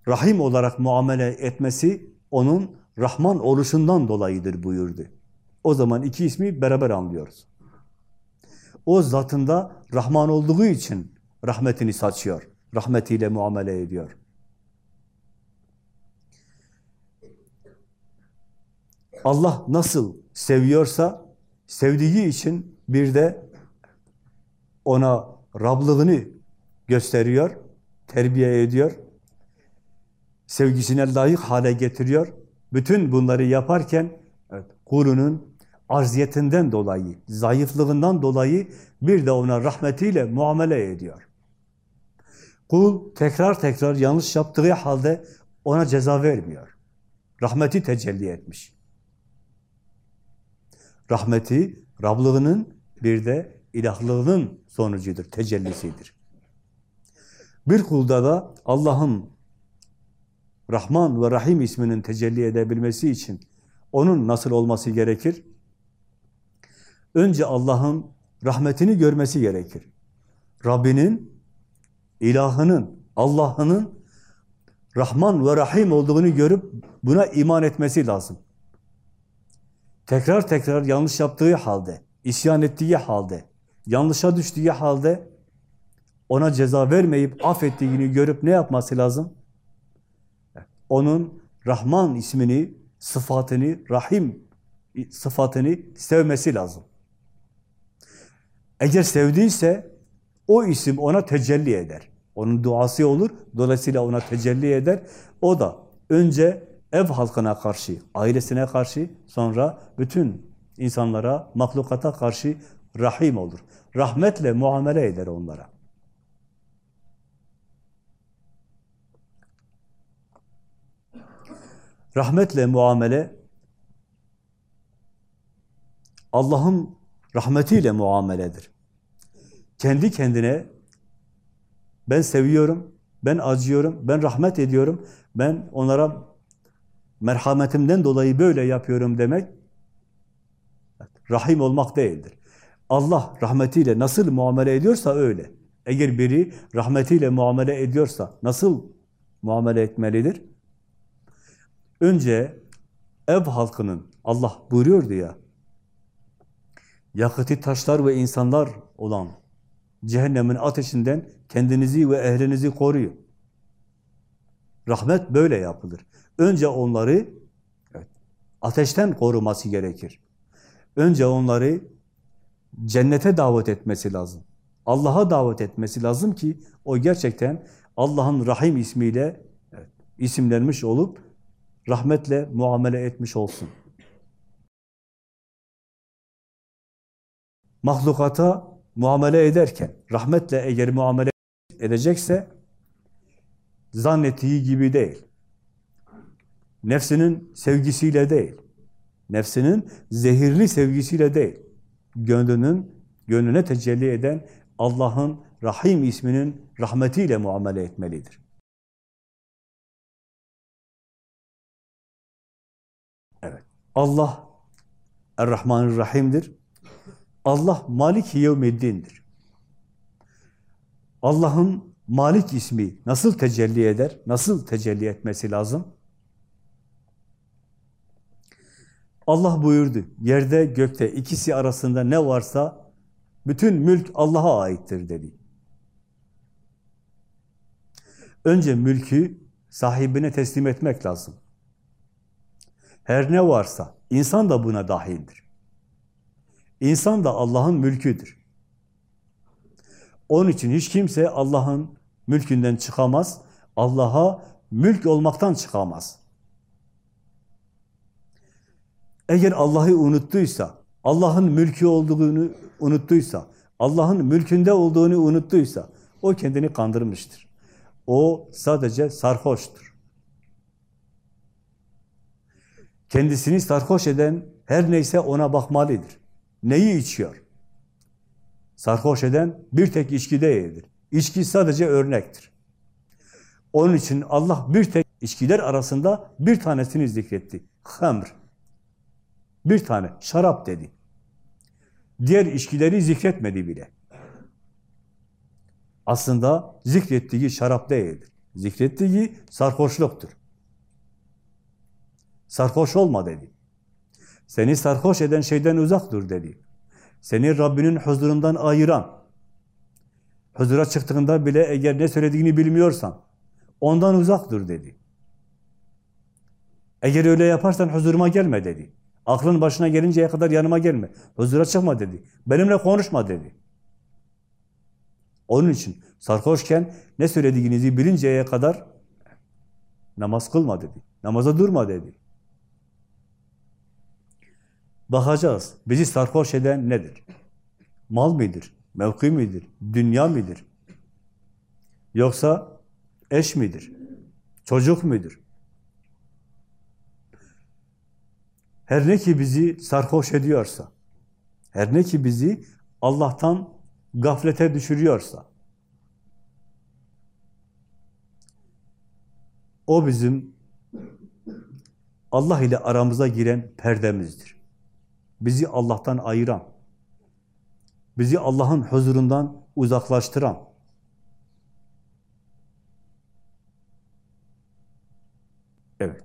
Rahim olarak muamele etmesi onun Rahman oluşundan dolayıdır buyurdu. O zaman iki ismi beraber anlıyoruz. o zatında Rahman olduğu için rahmetini saçıyor. Rahmetiyle muamele ediyor. Allah nasıl seviyorsa sevdiği için bir de ona Rablığını gösteriyor, terbiye ediyor, sevgisine layık hale getiriyor. Bütün bunları yaparken evet, kulunun arziyetinden dolayı, zayıflığından dolayı bir de ona rahmetiyle muamele ediyor. Kul tekrar tekrar yanlış yaptığı halde ona ceza vermiyor. Rahmeti tecelli etmiş. Rahmeti, Rablığının bir de ilahlığının sonucudur, tecellisidir. Bir kulda da Allah'ın Rahman ve Rahim isminin tecelli edebilmesi için onun nasıl olması gerekir? Önce Allah'ın rahmetini görmesi gerekir. Rabbinin, ilahının, Allah'ının Rahman ve Rahim olduğunu görüp buna iman etmesi lazım. Tekrar tekrar yanlış yaptığı halde, isyan ettiği halde, yanlışa düştüğü halde ona ceza vermeyip affettiğini görüp ne yapması lazım? Onun Rahman ismini, sıfatını, Rahim sıfatını sevmesi lazım. Eğer sevdiyse o isim ona tecelli eder. Onun duası olur, dolayısıyla ona tecelli eder. O da önce ev halkına karşı, ailesine karşı, sonra bütün insanlara, mahlukata karşı rahim olur. Rahmetle muamele eder onlara. Rahmetle muamele Allah'ın rahmetiyle muameledir. Kendi kendine ben seviyorum, ben acıyorum, ben rahmet ediyorum, ben onlara merhametimden dolayı böyle yapıyorum demek rahim olmak değildir. Allah rahmetiyle nasıl muamele ediyorsa öyle. Eğer biri rahmetiyle muamele ediyorsa nasıl muamele etmelidir? Önce ev halkının, Allah buyuruyordu ya, yakıtı taşlar ve insanlar olan cehennemin ateşinden kendinizi ve ehlinizi koruyun. Rahmet böyle yapılır. Önce onları evet, ateşten koruması gerekir. Önce onları cennete davet etmesi lazım. Allah'a davet etmesi lazım ki o gerçekten Allah'ın Rahim ismiyle evet, isimlenmiş olup rahmetle muamele etmiş olsun. Mahlukata muamele ederken, rahmetle eğer muamele edecekse, zannettiği gibi değil. Nefsinin sevgisiyle değil. Nefsinin zehirli sevgisiyle değil. Gönlünün, gönlüne tecelli eden Allah'ın Rahim isminin rahmetiyle muamele etmelidir. Evet. Allah Er-Rahmanir-Rahim'dir. Allah Malik-i Yevmiddin'dir. Allah'ın Malik ismi nasıl tecelli eder? Nasıl tecelli etmesi lazım? Allah buyurdu, yerde gökte ikisi arasında ne varsa bütün mülk Allah'a aittir dedi. Önce mülkü sahibine teslim etmek lazım. Her ne varsa, insan da buna dahildir. İnsan da Allah'ın mülküdür. Onun için hiç kimse Allah'ın mülkünden çıkamaz, Allah'a mülk olmaktan çıkamaz. Eğer Allah'ı unuttuysa, Allah'ın mülkü olduğunu unuttuysa, Allah'ın mülkünde olduğunu unuttuysa, o kendini kandırmıştır. O sadece sarhoştur. Kendisini sarhoş eden her neyse ona bakmalıdır. Neyi içiyor? Sarhoş eden bir tek içki değildir. İçki sadece örnektir. Onun için Allah bir tek içkiler arasında bir tanesini zikretti. Hamr. Bir tane, şarap dedi. Diğer içkileri zikretmedi bile. Aslında zikrettiği şarap değildir. Zikrettiği sarhoşluktur. Sarhoş olma dedi. Seni sarhoş eden şeyden uzak dur dedi. seni Rabbinin huzurundan ayıran, huzura çıktığında bile eğer ne söylediğini bilmiyorsan, ondan uzak dur dedi. Eğer öyle yaparsan huzuruma gelme dedi. Aklın başına gelinceye kadar yanıma gelme. Huzura çıkma dedi. Benimle konuşma dedi. Onun için sarhoşken ne söylediğinizi bilinceye kadar namaz kılma dedi. Namaza durma dedi. Bakacağız. Bizi sarhoş eden nedir? Mal mıdır? Mevki midir? Dünya midir? Yoksa eş midir? Çocuk mudur? Her ne ki bizi sarhoş ediyorsa, her ne ki bizi Allah'tan gaflete düşürüyorsa, o bizim Allah ile aramıza giren perdemizdir. Bizi Allah'tan ayıran, bizi Allah'ın huzurundan uzaklaştıran, evet.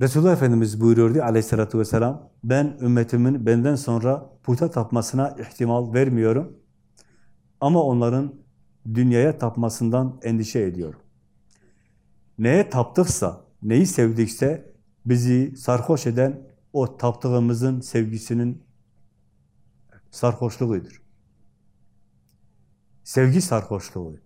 Resulullah Efendimiz buyuruyordu aleyhissalatü vesselam, ben ümmetimin benden sonra puta tapmasına ihtimal vermiyorum. Ama onların dünyaya tapmasından endişe ediyorum. Neye taptıksa, neyi sevdikse bizi sarhoş eden o taptığımızın sevgisinin sarhoşluğudur. Sevgi sarhoşluğu.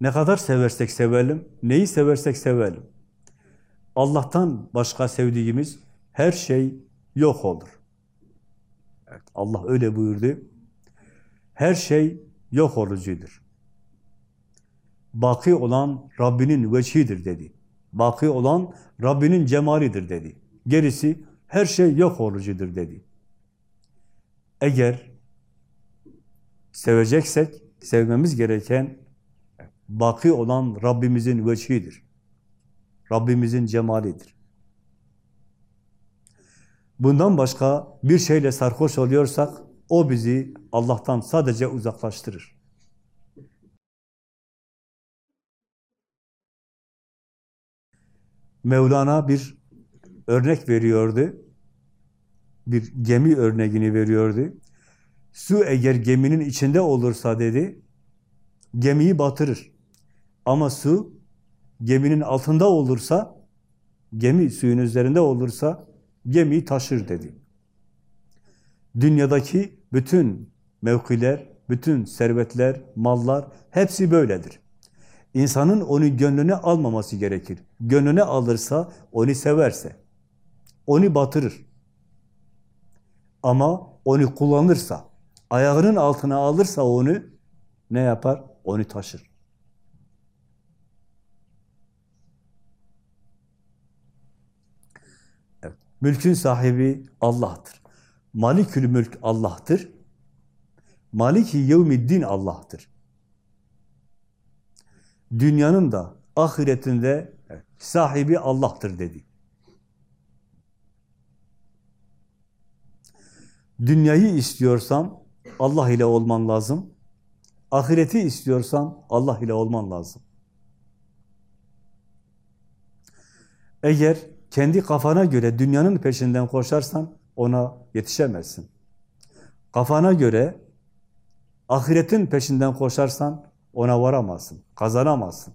Ne kadar seversek sevelim, neyi seversek sevelim. Allah'tan başka sevdiğimiz her şey yok olur. Evet, Allah öyle buyurdu. Her şey yok olucudur. Baki olan Rabbinin veçhidir dedi. Baki olan Rabbinin cemalidir dedi. Gerisi her şey yok olucudur dedi. Eğer seveceksek, sevmemiz gereken baki olan Rabbimizin veçhidir. Rabbimizin cemalidir. Bundan başka bir şeyle sarhoş oluyorsak, o bizi Allah'tan sadece uzaklaştırır. Mevlana bir örnek veriyordu. Bir gemi örneğini veriyordu. Su eğer geminin içinde olursa dedi, gemiyi batırır. Ama su geminin altında olursa, gemi suyun üzerinde olursa gemiyi taşır dedi. Dünyadaki bütün mevkiler, bütün servetler, mallar hepsi böyledir. İnsanın onu gönlüne almaması gerekir. Gönlüne alırsa, onu severse, onu batırır. Ama onu kullanırsa, ayağının altına alırsa onu ne yapar? Onu taşır. Mülkün sahibi Allah'tır. Malikül mülk Allah'tır. Maliki yevmiddin Allah'tır. Dünyanın da ahiretinde sahibi Allah'tır dedi. Dünyayı istiyorsan Allah ile olman lazım. Ahireti istiyorsan Allah ile olman lazım. Eğer kendi kafana göre dünyanın peşinden koşarsan ona yetişemezsin. Kafana göre ahiretin peşinden koşarsan ona varamazsın, kazanamazsın.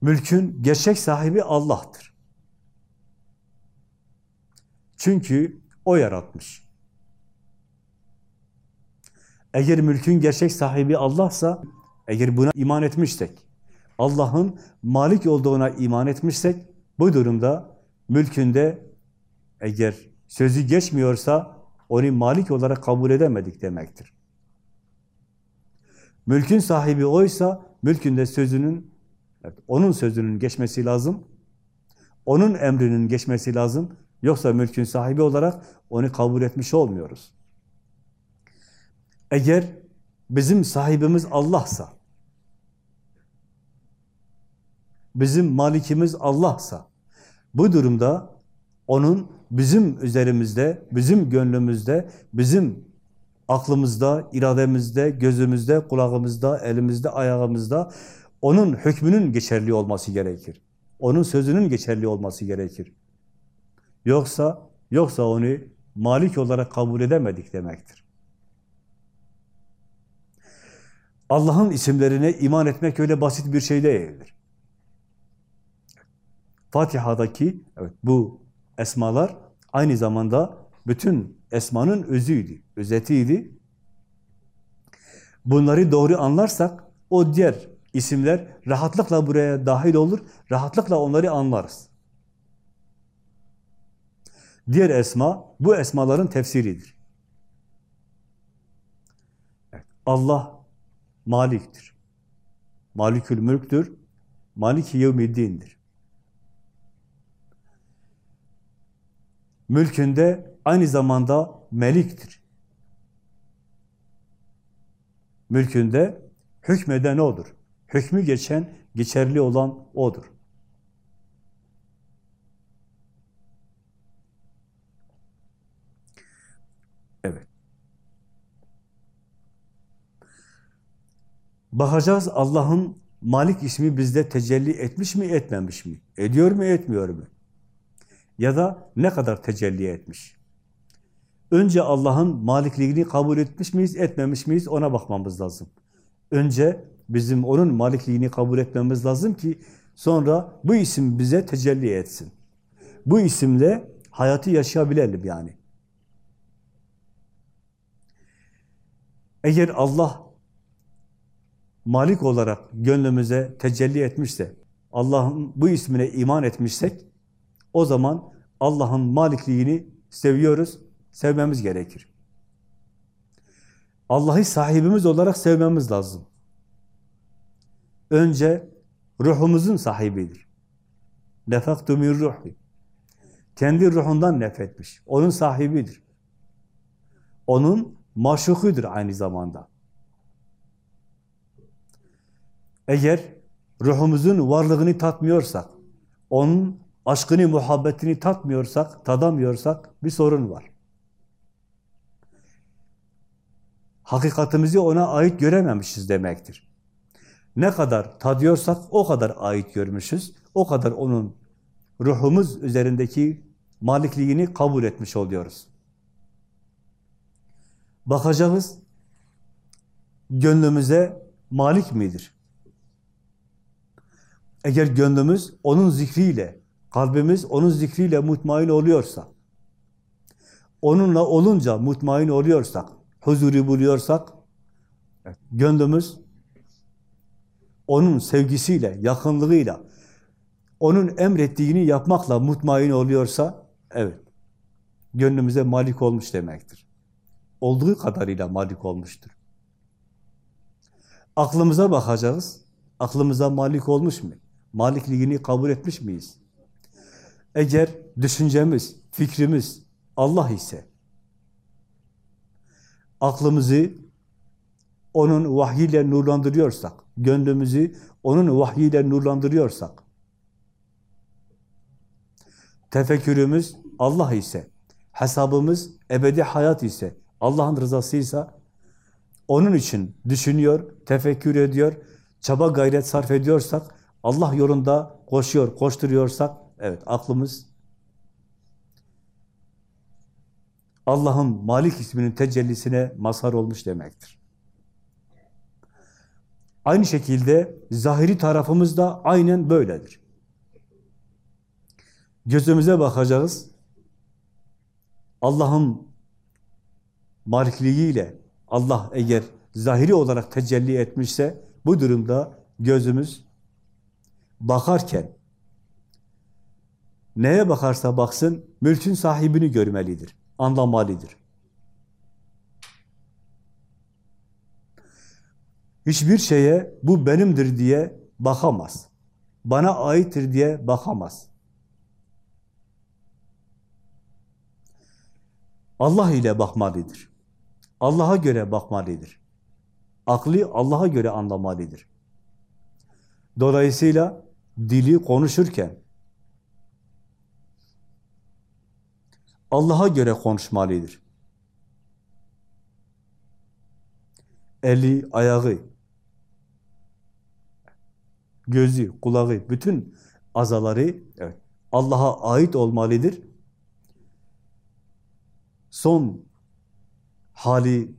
Mülkün gerçek sahibi Allah'tır. Çünkü O yaratmış. Eğer mülkün gerçek sahibi Allah'sa eğer buna iman etmişsek, Allah'ın malik olduğuna iman etmişsek, bu durumda mülkünde eğer sözü geçmiyorsa, onu malik olarak kabul edemedik demektir. Mülkün sahibi oysa, mülkünde sözünün, evet, onun sözünün geçmesi lazım, onun emrinin geçmesi lazım, yoksa mülkün sahibi olarak onu kabul etmiş olmuyoruz. Eğer bizim sahibimiz Allah'sa, bizim malikimiz Allah'sa, bu durumda onun bizim üzerimizde, bizim gönlümüzde, bizim aklımızda, irademizde, gözümüzde, kulağımızda, elimizde, ayağımızda onun hükmünün geçerli olması gerekir. Onun sözünün geçerli olması gerekir. Yoksa yoksa onu malik olarak kabul edemedik demektir. Allah'ın isimlerine iman etmek öyle basit bir şey değildir. Fatiha'daki evet, bu esmalar aynı zamanda bütün esmanın özüydü, özetiydi. Bunları doğru anlarsak o diğer isimler rahatlıkla buraya dahil olur, rahatlıkla onları anlarız. Diğer esma, bu esmaların tefsiridir. Allah Malik'tir. Malikül Mülk'tür. Malik-i Yevmiddin'dir. Mülkünde aynı zamanda Melik'tir. Mülkünde hükmeden O'dur. Hükmü geçen, geçerli olan O'dur. Evet. Bakacağız Allah'ın Malik ismi bizde tecelli etmiş mi, etmemiş mi? Ediyor mu, etmiyor mu? Ya da ne kadar tecelli etmiş? Önce Allah'ın malikliğini kabul etmiş miyiz, etmemiş miyiz ona bakmamız lazım. Önce bizim onun malikliğini kabul etmemiz lazım ki sonra bu isim bize tecelli etsin. Bu isimle hayatı yaşayabilelim yani. Eğer Allah Malik olarak gönlümüze tecelli etmişse, Allah'ın bu ismine iman etmişsek, o zaman Allah'ın malikliğini seviyoruz, sevmemiz gerekir. Allah'ı sahibimiz olarak sevmemiz lazım. Önce ruhumuzun sahibidir. Nefaktu min ruhi. Kendi ruhundan nefretmiş. Onun sahibidir. Onun maşukudur aynı zamanda. Eğer ruhumuzun varlığını tatmıyorsak, onun aşkını, muhabbetini tatmıyorsak, tadamıyorsak bir sorun var. Hakikatimizi ona ait görememişiz demektir. Ne kadar tadıyorsak o kadar ait görmüşüz, o kadar onun ruhumuz üzerindeki malikliğini kabul etmiş oluyoruz. Bakacağız, gönlümüze malik midir? Eğer gönlümüz onun zikriyle, kalbimiz onun zikriyle mutmain oluyorsa, onunla olunca mutmain oluyorsak, huzuru buluyorsak, gönlümüz onun sevgisiyle, yakınlığıyla, onun emrettiğini yapmakla mutmain oluyorsa, evet, gönlümüze malik olmuş demektir. Olduğu kadarıyla malik olmuştur. Aklımıza bakacağız. Aklımıza malik olmuş mu? Malikliğini kabul etmiş miyiz? Eğer düşüncemiz, fikrimiz Allah ise, aklımızı onun vahyiyle nurlandırıyorsak, gönlümüzü onun vahyiyle nurlandırıyorsak, tefekkürümüz Allah ise, hesabımız ebedi hayat ise, Allah'ın rızasıysa, onun için düşünüyor, tefekkür ediyor, çaba gayret sarf ediyorsak, Allah yolunda koşuyor, koşturuyorsak, evet aklımız Allah'ın Malik isminin tecellisine mazhar olmuş demektir. Aynı şekilde zahiri tarafımız da aynen böyledir. Gözümüze bakacağız. Allah'ın malikliğiyle Allah eğer zahiri olarak tecelli etmişse bu durumda gözümüz bakarken neye bakarsa baksın mülkün sahibini görmelidir, anlamalıdır. Hiçbir şeye bu benimdir diye bakamaz. Bana aittir diye bakamaz. Allah ile bakmalıdır. Allah'a göre bakmalıdır. Aklı Allah'a göre anlamalıdır. Dolayısıyla dili konuşurken Allah'a göre konuşmalıdır. Eli, ayağı, gözü, kulağı, bütün azaları evet, Allah'a ait olmalıdır. Son hali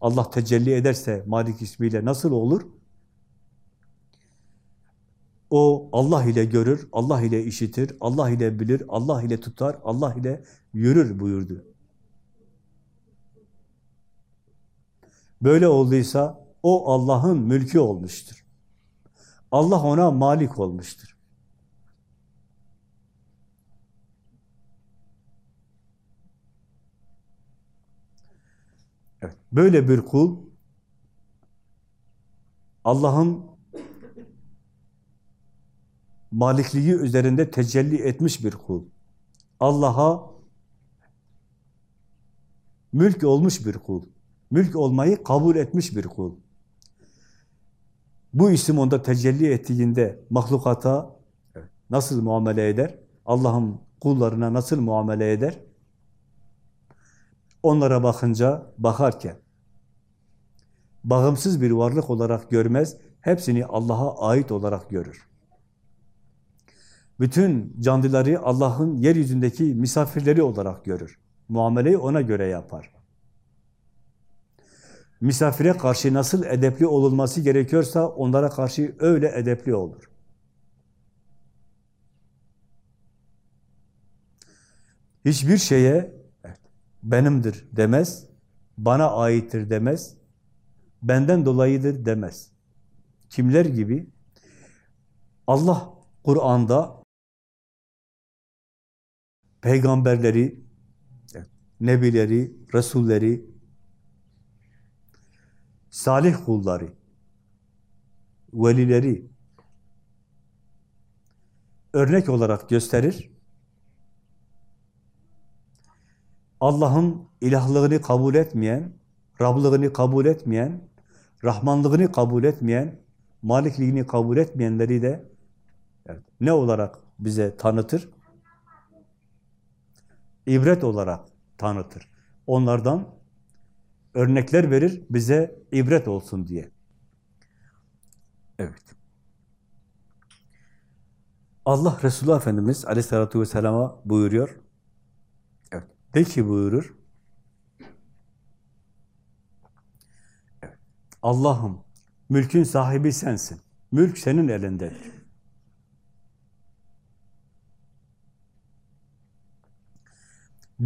Allah tecelli ederse Malik ismiyle nasıl olur? O Allah ile görür, Allah ile işitir, Allah ile bilir, Allah ile tutar, Allah ile yürür buyurdu. Böyle olduysa o Allah'ın mülkü olmuştur. Allah ona malik olmuştur. Evet, böyle bir kul Allah'ın malikliği üzerinde tecelli etmiş bir kul. Allah'a mülk olmuş bir kul. Mülk olmayı kabul etmiş bir kul. Bu isim onda tecelli ettiğinde mahlukata nasıl muamele eder? Allah'ın kullarına nasıl muamele eder? Onlara bakınca, bakarken bağımsız bir varlık olarak görmez, hepsini Allah'a ait olarak görür. Bütün canlıları Allah'ın yeryüzündeki misafirleri olarak görür. Muameleyi ona göre yapar. Misafire karşı nasıl edepli olunması gerekiyorsa onlara karşı öyle edepli olur. Hiçbir şeye benimdir demez, bana aittir demez, benden dolayıdır demez. Kimler gibi? Allah Kur'an'da peygamberleri, nebileri, resulleri, salih kulları, velileri örnek olarak gösterir. Allah'ın ilahlığını kabul etmeyen, Rablığını kabul etmeyen, Rahmanlığını kabul etmeyen, Malikliğini kabul etmeyenleri de ne olarak bize tanıtır? İbret olarak tanıtır. Onlardan örnekler verir, bize ibret olsun diye. Evet. Allah Resulullah Efendimiz aleyhissalatü vesselama buyuruyor. Evet. De ki buyurur. Evet. Allah'ım mülkün sahibi sensin. Mülk senin elindedir.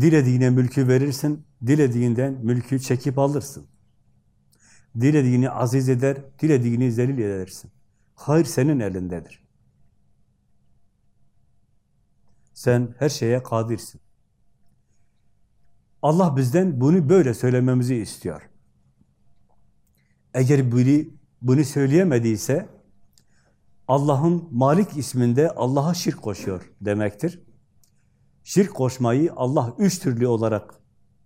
Dilediğine mülkü verirsin, dilediğinden mülkü çekip alırsın. Dilediğini aziz eder, dilediğini zelil edersin. Hayır senin elindedir. Sen her şeye kadirsin. Allah bizden bunu böyle söylememizi istiyor. Eğer bunu, bunu söyleyemediyse Allah'ın Malik isminde Allah'a şirk koşuyor demektir. Şirk koşmayı Allah üç türlü olarak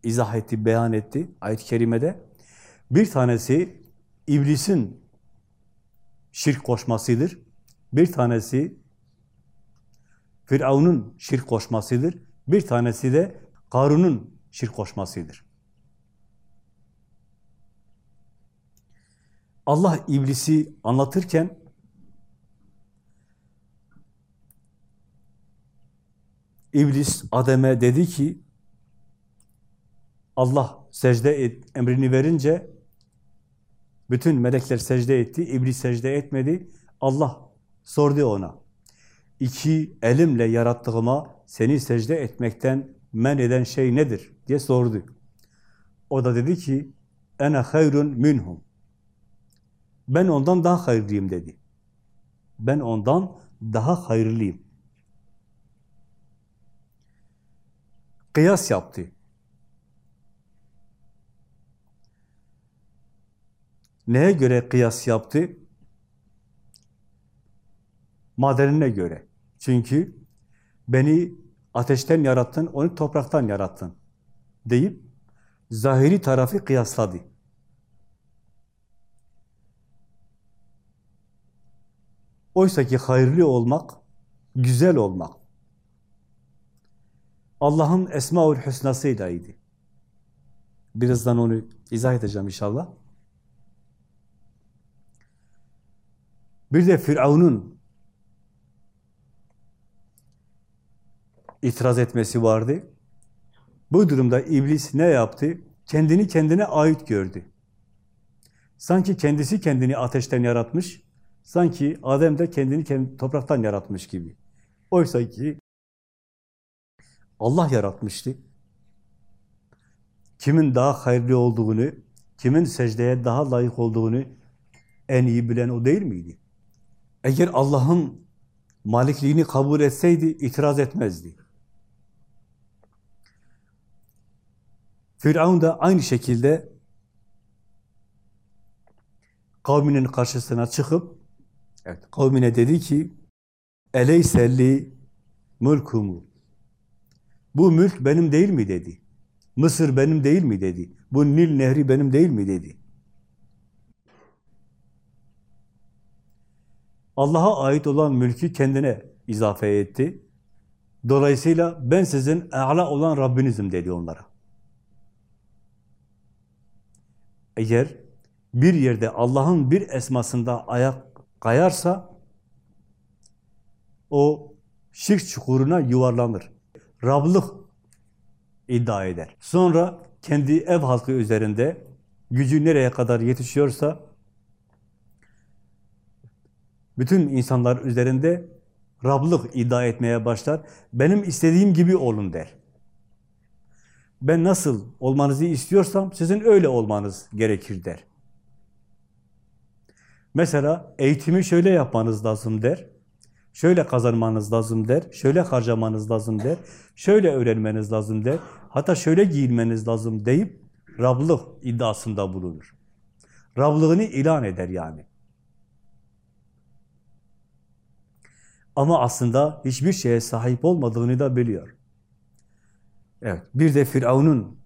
izah etti, beyan etti ayet-i kerimede. Bir tanesi iblisin şirk koşmasıdır. Bir tanesi Firavun'un şirk koşmasıdır. Bir tanesi de Karun'un şirk koşmasıdır. Allah iblisi anlatırken İblis Adem'e dedi ki Allah secde et emrini verince bütün melekler secde etti. İblis secde etmedi. Allah sordu ona. İki elimle yarattığıma seni secde etmekten men eden şey nedir? diye sordu. O da dedi ki ene hayrun minhum. Ben ondan daha hayırlıyım dedi. Ben ondan daha hayırlıyım. Kıyas yaptı. Neye göre kıyas yaptı? Madenine göre. Çünkü beni ateşten yarattın, onu topraktan yarattın deyip zahiri tarafı kıyasladı. Oysa ki hayırlı olmak, güzel olmak, Allah'ın Esmaül Hüsna'sıylaydı. Birazdan onu izah edeceğim inşallah. Bir de Firavun'un itiraz etmesi vardı. Bu durumda iblis ne yaptı? Kendini kendine ait gördü. Sanki kendisi kendini ateşten yaratmış, sanki Adem de kendini kendi topraktan yaratmış gibi. Oysa ki Allah yaratmıştı. Kimin daha hayırlı olduğunu, kimin secdeye daha layık olduğunu en iyi bilen o değil miydi? Eğer Allah'ın malikliğini kabul etseydi itiraz etmezdi. Firavun da aynı şekilde kavminin karşısına çıkıp evet, kavmine dedi ki Eleyselli mülkumu Bu mülk benim değil mi dedi. Mısır benim değil mi dedi. Bu Nil nehri benim değil mi dedi. Allah'a ait olan mülkü kendine izafe etti. Dolayısıyla ben sizin a'la olan Rabbinizim dedi onlara. Eğer bir yerde Allah'ın bir esmasında ayak kayarsa o şirk çukuruna yuvarlanır. Rablık iddia eder. Sonra kendi ev halkı üzerinde gücü nereye kadar yetişiyorsa bütün insanlar üzerinde Rablık iddia etmeye başlar. Benim istediğim gibi olun der. Ben nasıl olmanızı istiyorsam sizin öyle olmanız gerekir der. Mesela eğitimi şöyle yapmanız lazım der. Şöyle kazanmanız lazım der. Şöyle harcamanız lazım der. Şöyle öğrenmeniz lazım der. Hatta şöyle giyinmeniz lazım deyip Rablık iddiasında bulunur. Rablığını ilan eder yani. Ama aslında hiçbir şeye sahip olmadığını da biliyor. Evet, bir de Firavun'un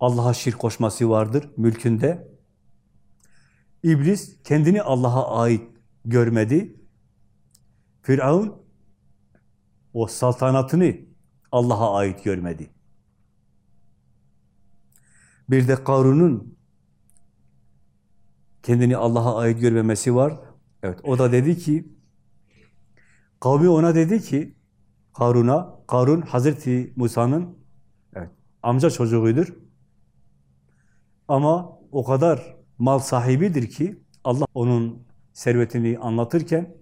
Allah'a şirk koşması vardır mülkünde. İblis kendini Allah'a ait görmedi. Firavun o saltanatını Allah'a ait görmedi. Bir de Karun'un kendini Allah'a ait görmemesi var. Evet, o da dedi ki Kavmi ona dedi ki, Karun'a, Karun Hazreti Musa'nın evet, amca çocuğudur. Ama o kadar mal sahibidir ki Allah onun servetini anlatırken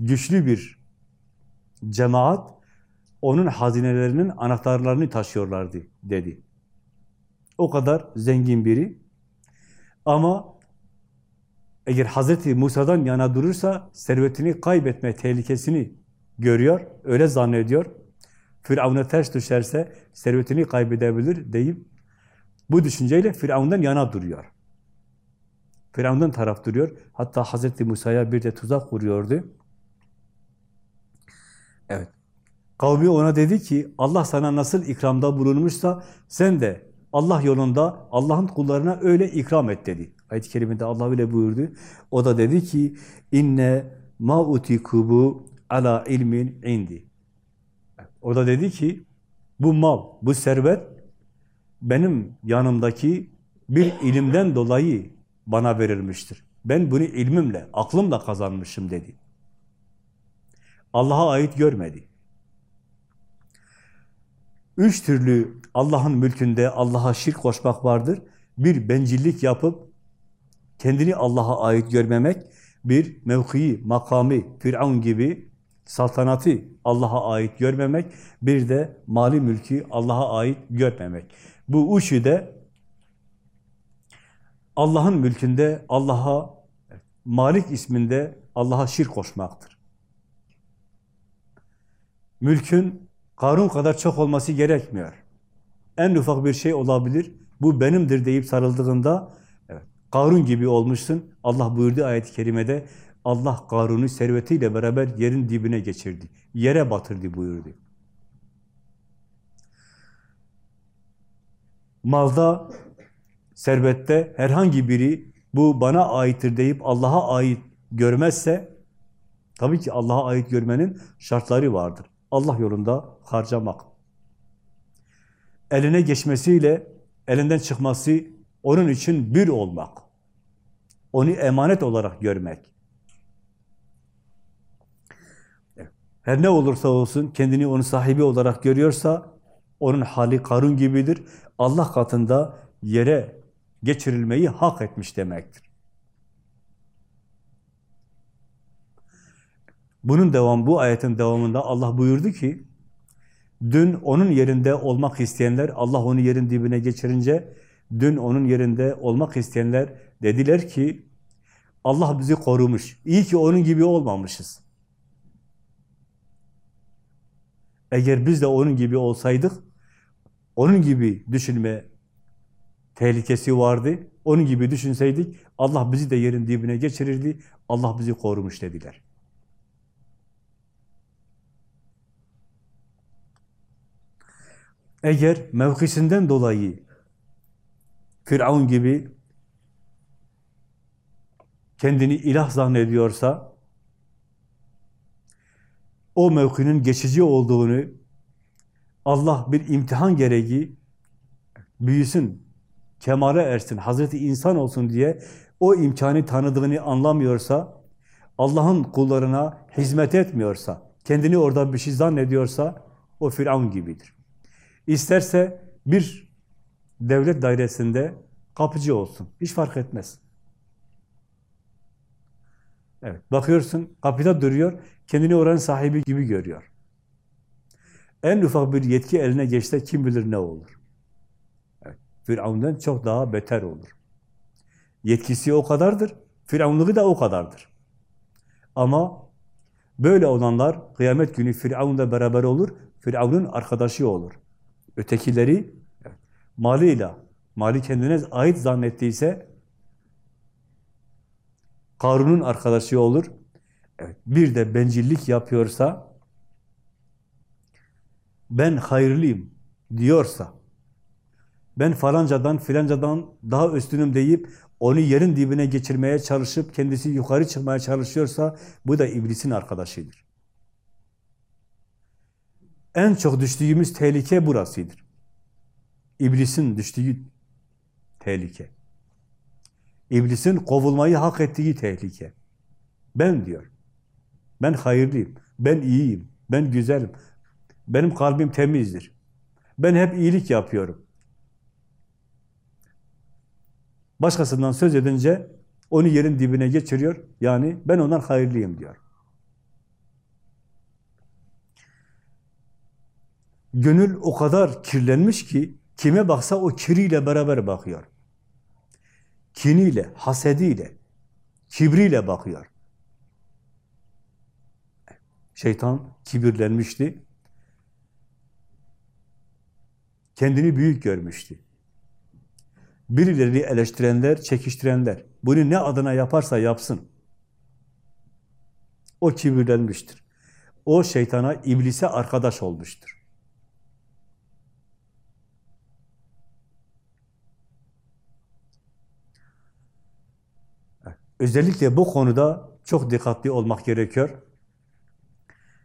güçlü bir cemaat onun hazinelerinin anahtarlarını taşıyorlardı dedi. O kadar zengin biri. Ama eğer Hazreti Musa'dan yana durursa servetini kaybetme tehlikesini görüyor, öyle zannediyor. Firavun'a ters düşerse servetini kaybedebilir deyip bu düşünceyle Firavun'dan yana duruyor. Firavun'dan taraf duruyor. Hatta Hazreti Musa'ya bir de tuzak kuruyordu. Evet. Kavmi ona dedi ki Allah sana nasıl ikramda bulunmuşsa sen de Allah yolunda Allah'ın kullarına öyle ikram et dedi. Ayet-i kerimede Allah bile buyurdu. O da dedi ki inne ma utikubu ala ilmin indi. O da dedi ki bu mal, bu servet benim yanımdaki bir ilimden dolayı bana verilmiştir. Ben bunu ilmimle, aklımla kazanmışım dedi. Allah'a ait görmedi. Üç türlü Allah'ın mülkünde Allah'a şirk koşmak vardır. Bir bencillik yapıp kendini Allah'a ait görmemek, bir mevkii, makamı, Firavun gibi saltanatı Allah'a ait görmemek, bir de mali mülkü Allah'a ait görmemek. Bu üçü de Allah'ın mülkünde Allah'a Malik isminde Allah'a şirk koşmaktır. Mülkün Karun kadar çok olması gerekmiyor. En ufak bir şey olabilir. Bu benimdir deyip sarıldığında Karun gibi olmuşsun. Allah buyurdu ayet-i kerimede Allah Karun'u servetiyle beraber yerin dibine geçirdi. Yere batırdı buyurdu. Malda servette herhangi biri bu bana aittir deyip Allah'a ait görmezse, tabii ki Allah'a ait görmenin şartları vardır. Allah yolunda harcamak. Eline geçmesiyle elinden çıkması onun için bir olmak. Onu emanet olarak görmek. Her ne olursa olsun kendini onun sahibi olarak görüyorsa onun hali Karun gibidir. Allah katında yere geçirilmeyi hak etmiş demektir. Bunun devam, bu ayetin devamında Allah buyurdu ki, dün onun yerinde olmak isteyenler, Allah onu yerin dibine geçirince, dün onun yerinde olmak isteyenler dediler ki, Allah bizi korumuş, iyi ki onun gibi olmamışız. Eğer biz de onun gibi olsaydık, onun gibi düşünme tehlikesi vardı. Onun gibi düşünseydik, Allah bizi de yerin dibine geçirirdi, Allah bizi korumuş dediler. Eğer mevkisinden dolayı Firavun gibi kendini ilah zannediyorsa, o mevkinin geçici olduğunu, Allah bir imtihan gereği büyüsün, kemale ersin, Hazreti insan olsun diye o imkanı tanıdığını anlamıyorsa, Allah'ın kullarına hizmet etmiyorsa, kendini orada bir şey zannediyorsa, o Firavun gibidir. İsterse bir devlet dairesinde kapıcı olsun, hiç fark etmez. Evet, bakıyorsun kapıda duruyor, kendini oranın sahibi gibi görüyor. En ufak bir yetki eline geçse kim bilir ne olur. Evet, Firavun'dan çok daha beter olur. Yetkisi o kadardır, Firavunluğu da o kadardır. Ama böyle olanlar kıyamet günü Firavun'la beraber olur, Firavun'un arkadaşı olur. Ötekileri malıyla, mali kendine ait zannettiyse Karun'un arkadaşı olur. Evet, bir de bencillik yapıyorsa ben hayırlıyım diyorsa ben falancadan filancadan daha üstünüm deyip onu yerin dibine geçirmeye çalışıp kendisi yukarı çıkmaya çalışıyorsa bu da iblisin arkadaşıdır. En çok düştüğümüz tehlike burasıdır. İblisin düştüğü tehlike. İblisin kovulmayı hak ettiği tehlike. Ben diyor. Ben hayırlıyım. Ben iyiyim. Ben güzelim. Benim kalbim temizdir. Ben hep iyilik yapıyorum. Başkasından söz edince onu yerin dibine geçiriyor. Yani ben ondan hayırlıyım diyor. Gönül o kadar kirlenmiş ki kime baksa o kiriyle beraber bakıyor. Kiniyle, hasediyle, kibriyle bakıyor. Şeytan kibirlenmişti. Kendini büyük görmüştü. Birilerini eleştirenler, çekiştirenler, bunu ne adına yaparsa yapsın. O kibirlenmiştir. O şeytana, iblise arkadaş olmuştur. Özellikle bu konuda çok dikkatli olmak gerekiyor.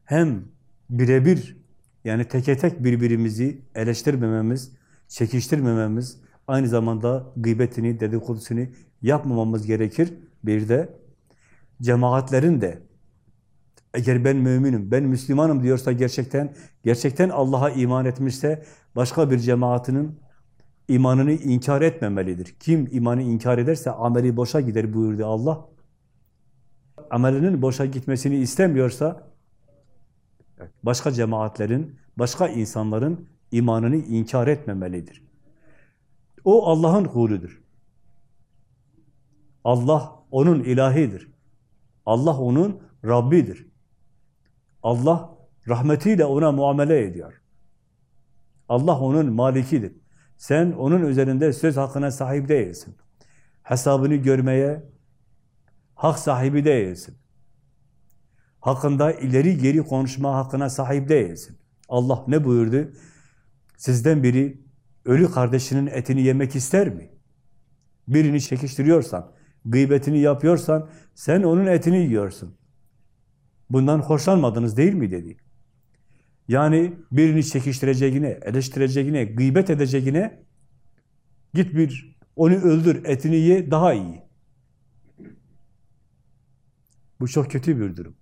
Hem birebir yani teke tek birbirimizi eleştirmememiz, çekiştirmememiz, aynı zamanda gıybetini, dedikodusunu yapmamamız gerekir. Bir de cemaatlerin de eğer ben müminim, ben Müslümanım diyorsa gerçekten, gerçekten Allah'a iman etmişse başka bir cemaatinin imanını inkar etmemelidir. Kim imanı inkar ederse ameli boşa gider buyurdu Allah. Amelinin boşa gitmesini istemiyorsa başka cemaatlerin, başka insanların imanını inkar etmemelidir. O Allah'ın kuludur. Allah onun ilahidir. Allah onun Rabbidir. Allah rahmetiyle ona muamele ediyor. Allah onun malikidir. Sen onun üzerinde söz hakkına sahip değilsin. Hesabını görmeye hak sahibi değilsin. Hakkında ileri geri konuşma hakkına sahip değilsin. Allah ne buyurdu? Sizden biri ölü kardeşinin etini yemek ister mi? birini çekiştiriyorsan, gıybetini yapıyorsan, sen onun etini yiyorsun. Bundan hoşlanmadınız değil mi dedi. Yani birini çekiştireceğine, eleştireceğine, gıybet edeceğine git bir onu öldür, etini ye daha iyi. Bu çok kötü bir durum.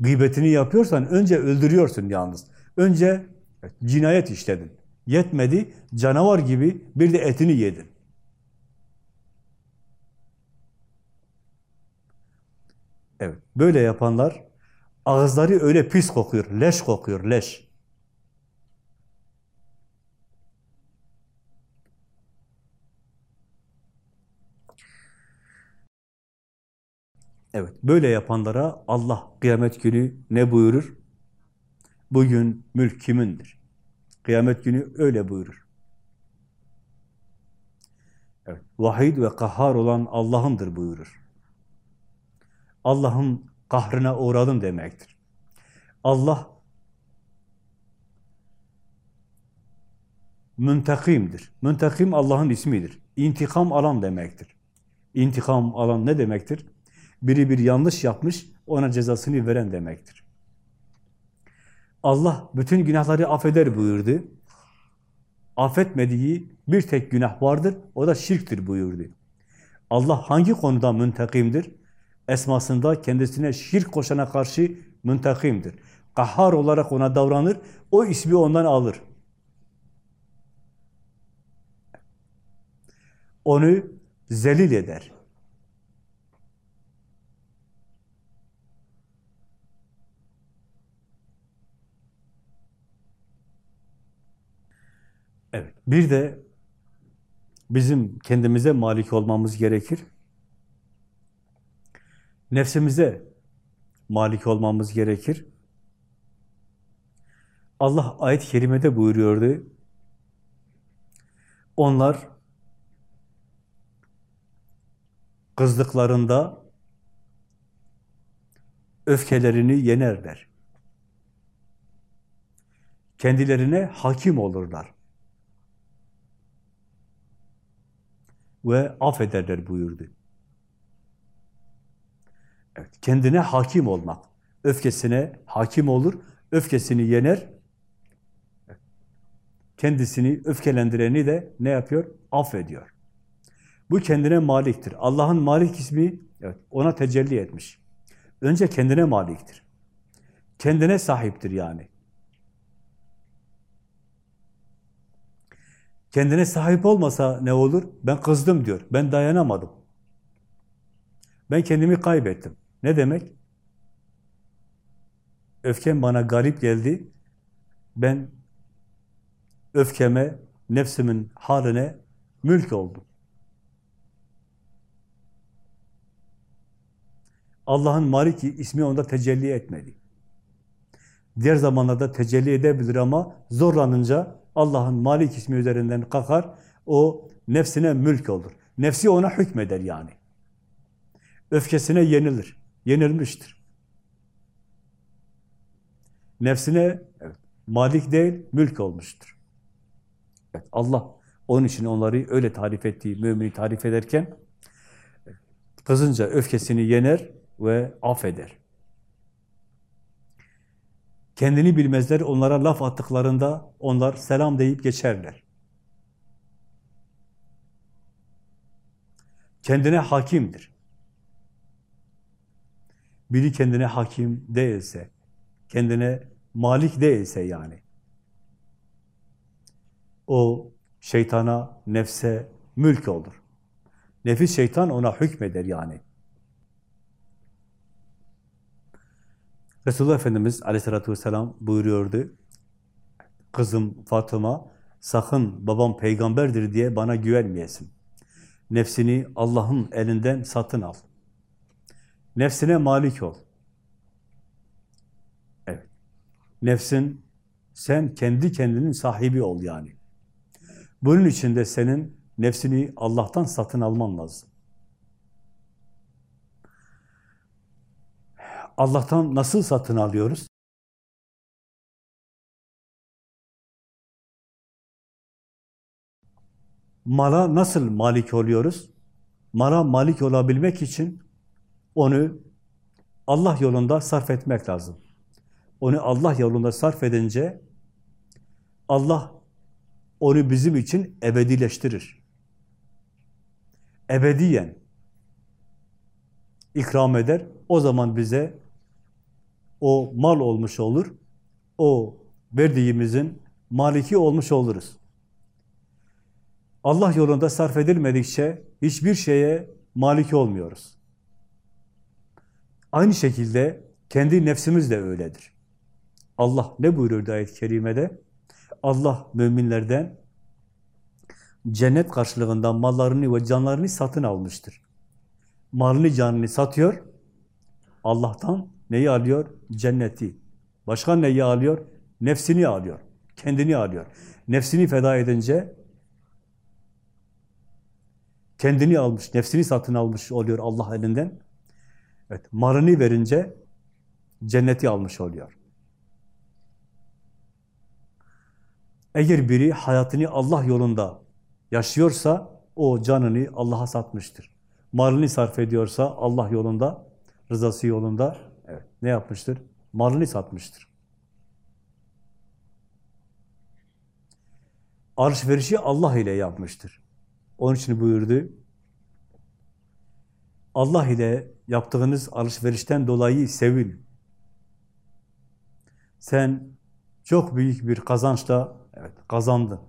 Gıybetini yapıyorsan önce öldürüyorsun yalnız. Önce cinayet işledin. Yetmedi, canavar gibi bir de etini yedin. Evet, böyle yapanlar ağızları öyle pis kokuyor, leş kokuyor, leş. Evet, böyle yapanlara Allah kıyamet günü ne buyurur? Bugün mülk kimindir? Kıyamet günü öyle buyurur. Evet, vahid ve kahhar olan Allah'ındır buyurur. Allah'ın kahrına uğradım demektir. Allah müntakimdir. Müntakim Allah'ın ismidir. İntikam alan demektir. İntikam alan ne demektir? Biri bir yanlış yapmış, ona cezasını veren demektir. Allah bütün günahları affeder buyurdu. Affetmediği bir tek günah vardır, o da şirktir buyurdu. Allah hangi konuda müntakimdir? Esmasında kendisine şirk koşana karşı müntakimdir. Kahhar olarak ona davranır, o ismi ondan alır. Onu zelil eder. Evet. Bir de bizim kendimize malik olmamız gerekir. Nefsimize malik olmamız gerekir. Allah ayet-i kerimede buyuruyordu. Onlar kızdıklarında öfkelerini yenerler. Kendilerine hakim olurlar. Ve affederler buyurdu. Evet, kendine hakim olmak. Öfkesine hakim olur, öfkesini yener. Kendisini öfkelendireni de ne yapıyor? Affediyor. Bu kendine maliktir. Allah'ın malik ismi evet, ona tecelli etmiş. Önce kendine maliktir. Kendine sahiptir yani. Kendine sahip olmasa ne olur? Ben kızdım diyor. Ben dayanamadım. Ben kendimi kaybettim. Ne demek? Öfkem bana garip geldi. Ben öfkeme, nefsimin haline mülk oldum. Allah'ın Maliki ismi onda tecelli etmedi. Diğer zamanlarda tecelli edebilir ama zorlanınca Allah'ın Malik ismi üzerinden kalkar, o nefsine mülk olur. Nefsi ona hükmeder yani. Öfkesine yenilir. Yenilmiştir. Nefsine evet, malik değil, mülk olmuştur. Evet, Allah onun için onları öyle tarif ettiği, mümini tarif ederken kızınca öfkesini yener ve affeder. Kendini bilmezler, onlara laf attıklarında onlar selam deyip geçerler. Kendine hakimdir. Biri kendine hakim değilse, kendine malik değilse yani, o şeytana, nefse mülk olur. Nefis şeytan ona hükmeder yani. Resulullah Efendimiz aleyhissalatü vesselam buyuruyordu. Kızım Fatıma, sakın babam peygamberdir diye bana güvenmeyesin. Nefsini Allah'ın elinden satın al. Nefsine malik ol. Evet. Nefsin, sen kendi kendinin sahibi ol yani. Bunun için de senin nefsini Allah'tan satın alman lazım. Allah'tan nasıl satın alıyoruz? mala nasıl malik oluyoruz? Mala malik olabilmek için onu Allah yolunda sarf etmek lazım. Onu Allah yolunda sarf edince Allah onu bizim için ebedileştirir. Ebediyen ikram eder. O zaman bize o mal olmuş olur. O verdiğimizin maliki olmuş oluruz. Allah yolunda sarf edilmedikçe hiçbir şeye malik olmuyoruz. Aynı şekilde kendi nefsimiz de öyledir. Allah ne buyuruyor ayet-i kerimede? Allah müminlerden cennet karşılığında mallarını ve canlarını satın almıştır. Malını canını satıyor, Allah'tan neyi alıyor? Cenneti. Başka neyi alıyor? Nefsini alıyor, kendini alıyor. Nefsini feda edince kendini almış, nefsini satın almış oluyor Allah elinden. Evet, malını verince cenneti almış oluyor. Eğer biri hayatını Allah yolunda yaşıyorsa o canını Allah'a satmıştır. Malını sarf ediyorsa Allah yolunda, rızası yolunda evet, ne yapmıştır? Malını satmıştır. Alışverişi Allah ile yapmıştır. Onun için buyurdu, Allah ile yaptığınız alışverişten dolayı sevin. Sen çok büyük bir kazançla evet, kazandın.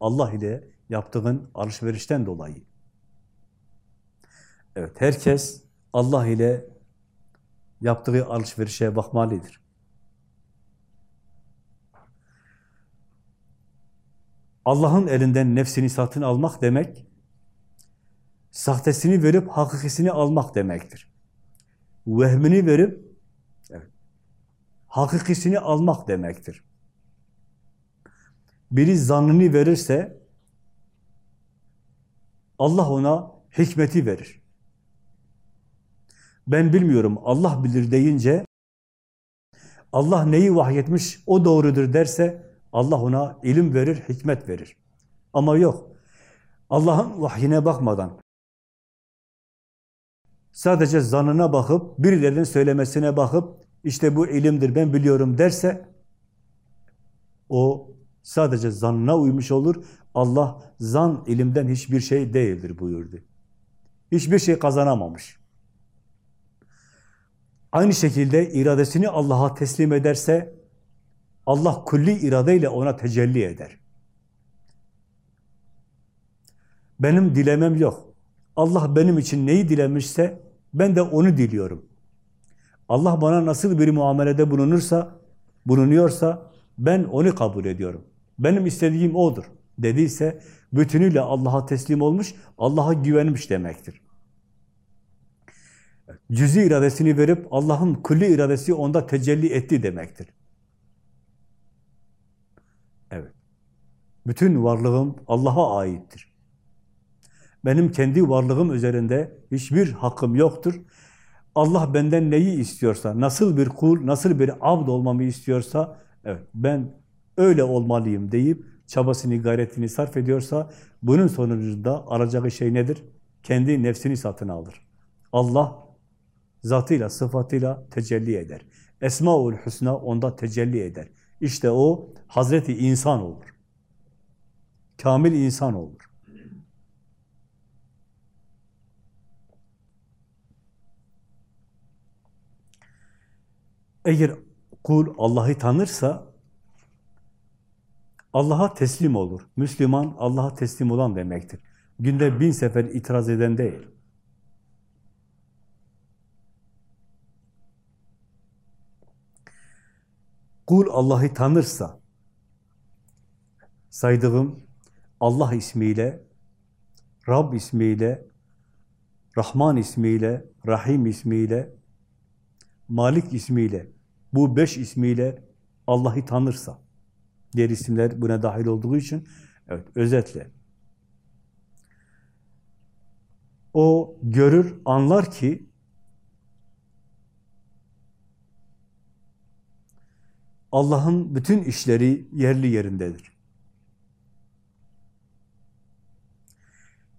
Allah ile yaptığın alışverişten dolayı. Evet, herkes Allah ile yaptığı alışverişe bakmalıdır. Allah'ın elinden nefsini satın almak demek, sahtesini verip hakikisini almak demektir. Vehmini verip hakikisini almak demektir. Biri zannını verirse Allah ona hikmeti verir. Ben bilmiyorum, Allah bilir deyince Allah neyi vahyetmiş, o doğrudur derse Allah ona ilim verir, hikmet verir. Ama yok. Allah'ın vahyine bakmadan, sadece zanına bakıp, birilerinin söylemesine bakıp, işte bu ilimdir, ben biliyorum derse, o sadece zanına uymuş olur. Allah zan ilimden hiçbir şey değildir buyurdu. Hiçbir şey kazanamamış. Aynı şekilde iradesini Allah'a teslim ederse, Allah külli iradeyle ona tecelli eder. Benim dilemem yok. Allah benim için neyi dilemişse ben de onu diliyorum. Allah bana nasıl bir muamelede bulunursa, bulunuyorsa ben onu kabul ediyorum. Benim istediğim odur dediyse bütünüyle Allah'a teslim olmuş, Allah'a güvenmiş demektir. Cüzi iradesini verip Allah'ın külli iradesi onda tecelli etti demektir. Evet. Bütün varlığım Allah'a aittir. Benim kendi varlığım üzerinde hiçbir hakkım yoktur. Allah benden neyi istiyorsa, nasıl bir kul, nasıl bir abd olmamı istiyorsa, evet ben öyle olmalıyım deyip çabasını, gayretini sarf ediyorsa, bunun sonucunda alacağı şey nedir? Kendi nefsini satın alır. Allah zatıyla, sıfatıyla tecelli eder. Esmaül Hüsna onda tecelli eder. İşte o Hazreti insan olur. Kamil insan olur. Eğer kul Allah'ı tanırsa Allah'a teslim olur. Müslüman Allah'a teslim olan demektir. Günde bin sefer itiraz eden değil. Kul Allah'ı tanırsa, saydığım Allah ismiyle, Rab ismiyle, Rahman ismiyle, Rahim ismiyle, Malik ismiyle, bu beş ismiyle Allah'ı tanırsa, diğer isimler buna dahil olduğu için, evet özetle, o görür, anlar ki Allah'ın bütün işleri yerli yerindedir.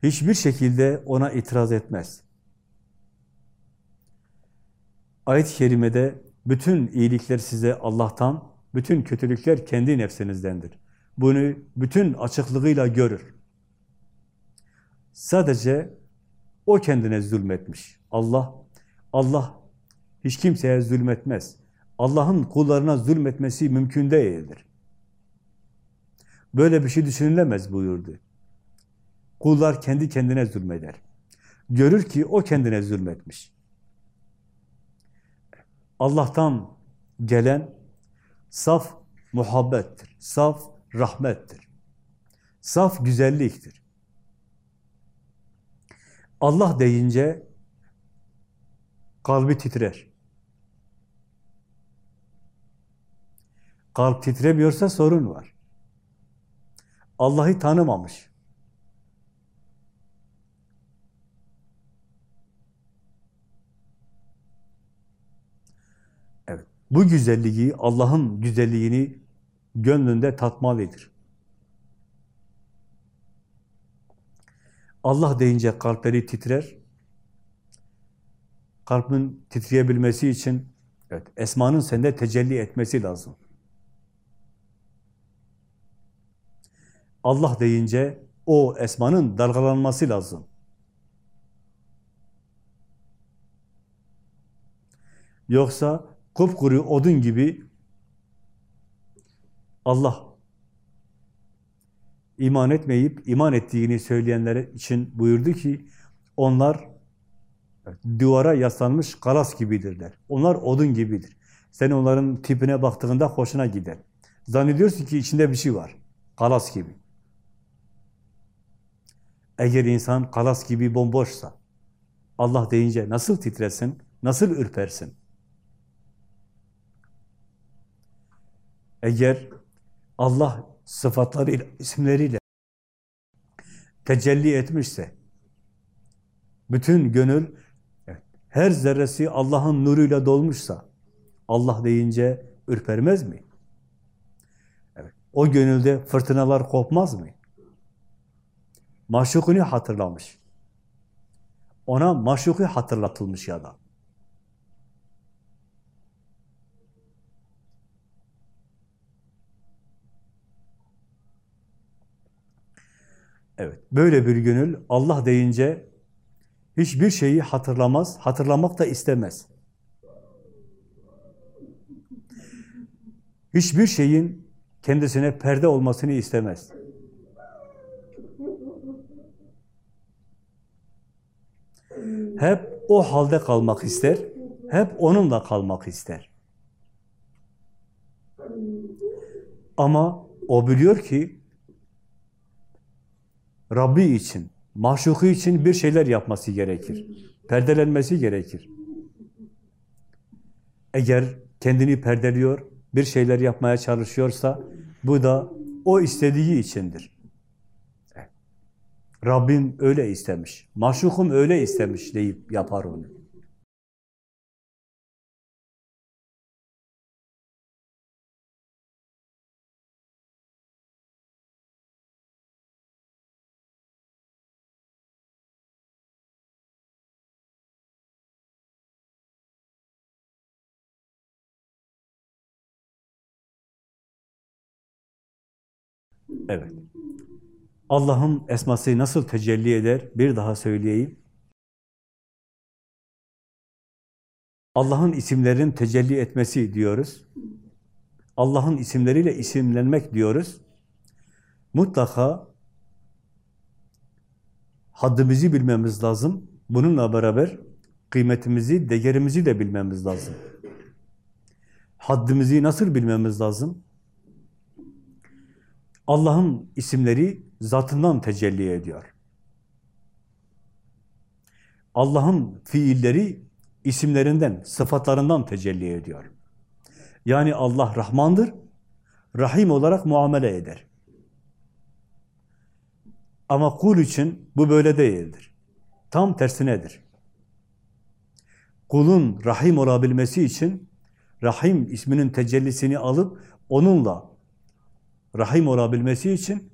hiçbir şekilde ona itiraz etmez. Ayet-i kerimede bütün iyilikler size Allah'tan, bütün kötülükler kendi nefsinizdendir. Bunu bütün açıklığıyla görür. Sadece o kendine zulmetmiş. Allah, Allah hiç kimseye zulmetmez. Allah'ın kullarına zulmetmesi mümkün değildir. Böyle bir şey düşünülemez buyurdu. Kullar kendi kendine zulmeder. Görür ki o kendine zulmetmiş. Allah'tan gelen saf muhabbettir, saf rahmettir, saf güzelliktir. Allah deyince kalbi titrer. Kalp titremiyorsa sorun var. Allah'ı tanımamış. Evet. Bu güzelliği, Allah'ın güzelliğini gönlünde tatmalıdır. Allah deyince kalpleri titrer. Kalbin titreyebilmesi için evet, Esma'nın sende tecelli etmesi lazım. Allah deyince o esmanın dalgalanması lazım. Yoksa kupkuru odun gibi Allah iman etmeyip iman ettiğini söyleyenler için buyurdu ki onlar duvara yaslanmış kalas gibidirler. Onlar odun gibidir. Sen onların tipine baktığında hoşuna gider. Zannediyorsun ki içinde bir şey var. Kalas gibi. Eğer insan kalas gibi bomboşsa, Allah deyince nasıl titresin, nasıl ürpersin? Eğer Allah sıfatlarıyla, isimleriyle tecelli etmişse, bütün gönül, her zerresi Allah'ın nuruyla dolmuşsa, Allah deyince ürpermez mi? Evet. O gönülde fırtınalar kopmaz mı? Maşukunu hatırlamış. Ona maşuku hatırlatılmış ya da. Evet, böyle bir gönül Allah deyince hiçbir şeyi hatırlamaz, hatırlamak da istemez. Hiçbir şeyin kendisine perde olmasını istemez. Hep o halde kalmak ister, hep onunla kalmak ister. Ama o biliyor ki Rabbi için, maşuku için bir şeyler yapması gerekir. Perdelenmesi gerekir. Eğer kendini perdeliyor, bir şeyler yapmaya çalışıyorsa bu da o istediği içindir. Rabbim öyle istemiş, maşukum öyle istemiş deyip yapar onu. Evet. Allah'ın esması nasıl tecelli eder? Bir daha söyleyeyim. Allah'ın isimlerin tecelli etmesi diyoruz. Allah'ın isimleriyle isimlenmek diyoruz. Mutlaka haddimizi bilmemiz lazım. Bununla beraber kıymetimizi, değerimizi de bilmemiz lazım. Haddimizi nasıl bilmemiz lazım? Allah'ın isimleri zatından tecelli ediyor. Allah'ın fiilleri isimlerinden, sıfatlarından tecelli ediyor. Yani Allah Rahmandır, Rahim olarak muamele eder. Ama kul için bu böyle değildir. Tam tersinedir. Kulun Rahim olabilmesi için Rahim isminin tecellisini alıp onunla Rahim olabilmesi için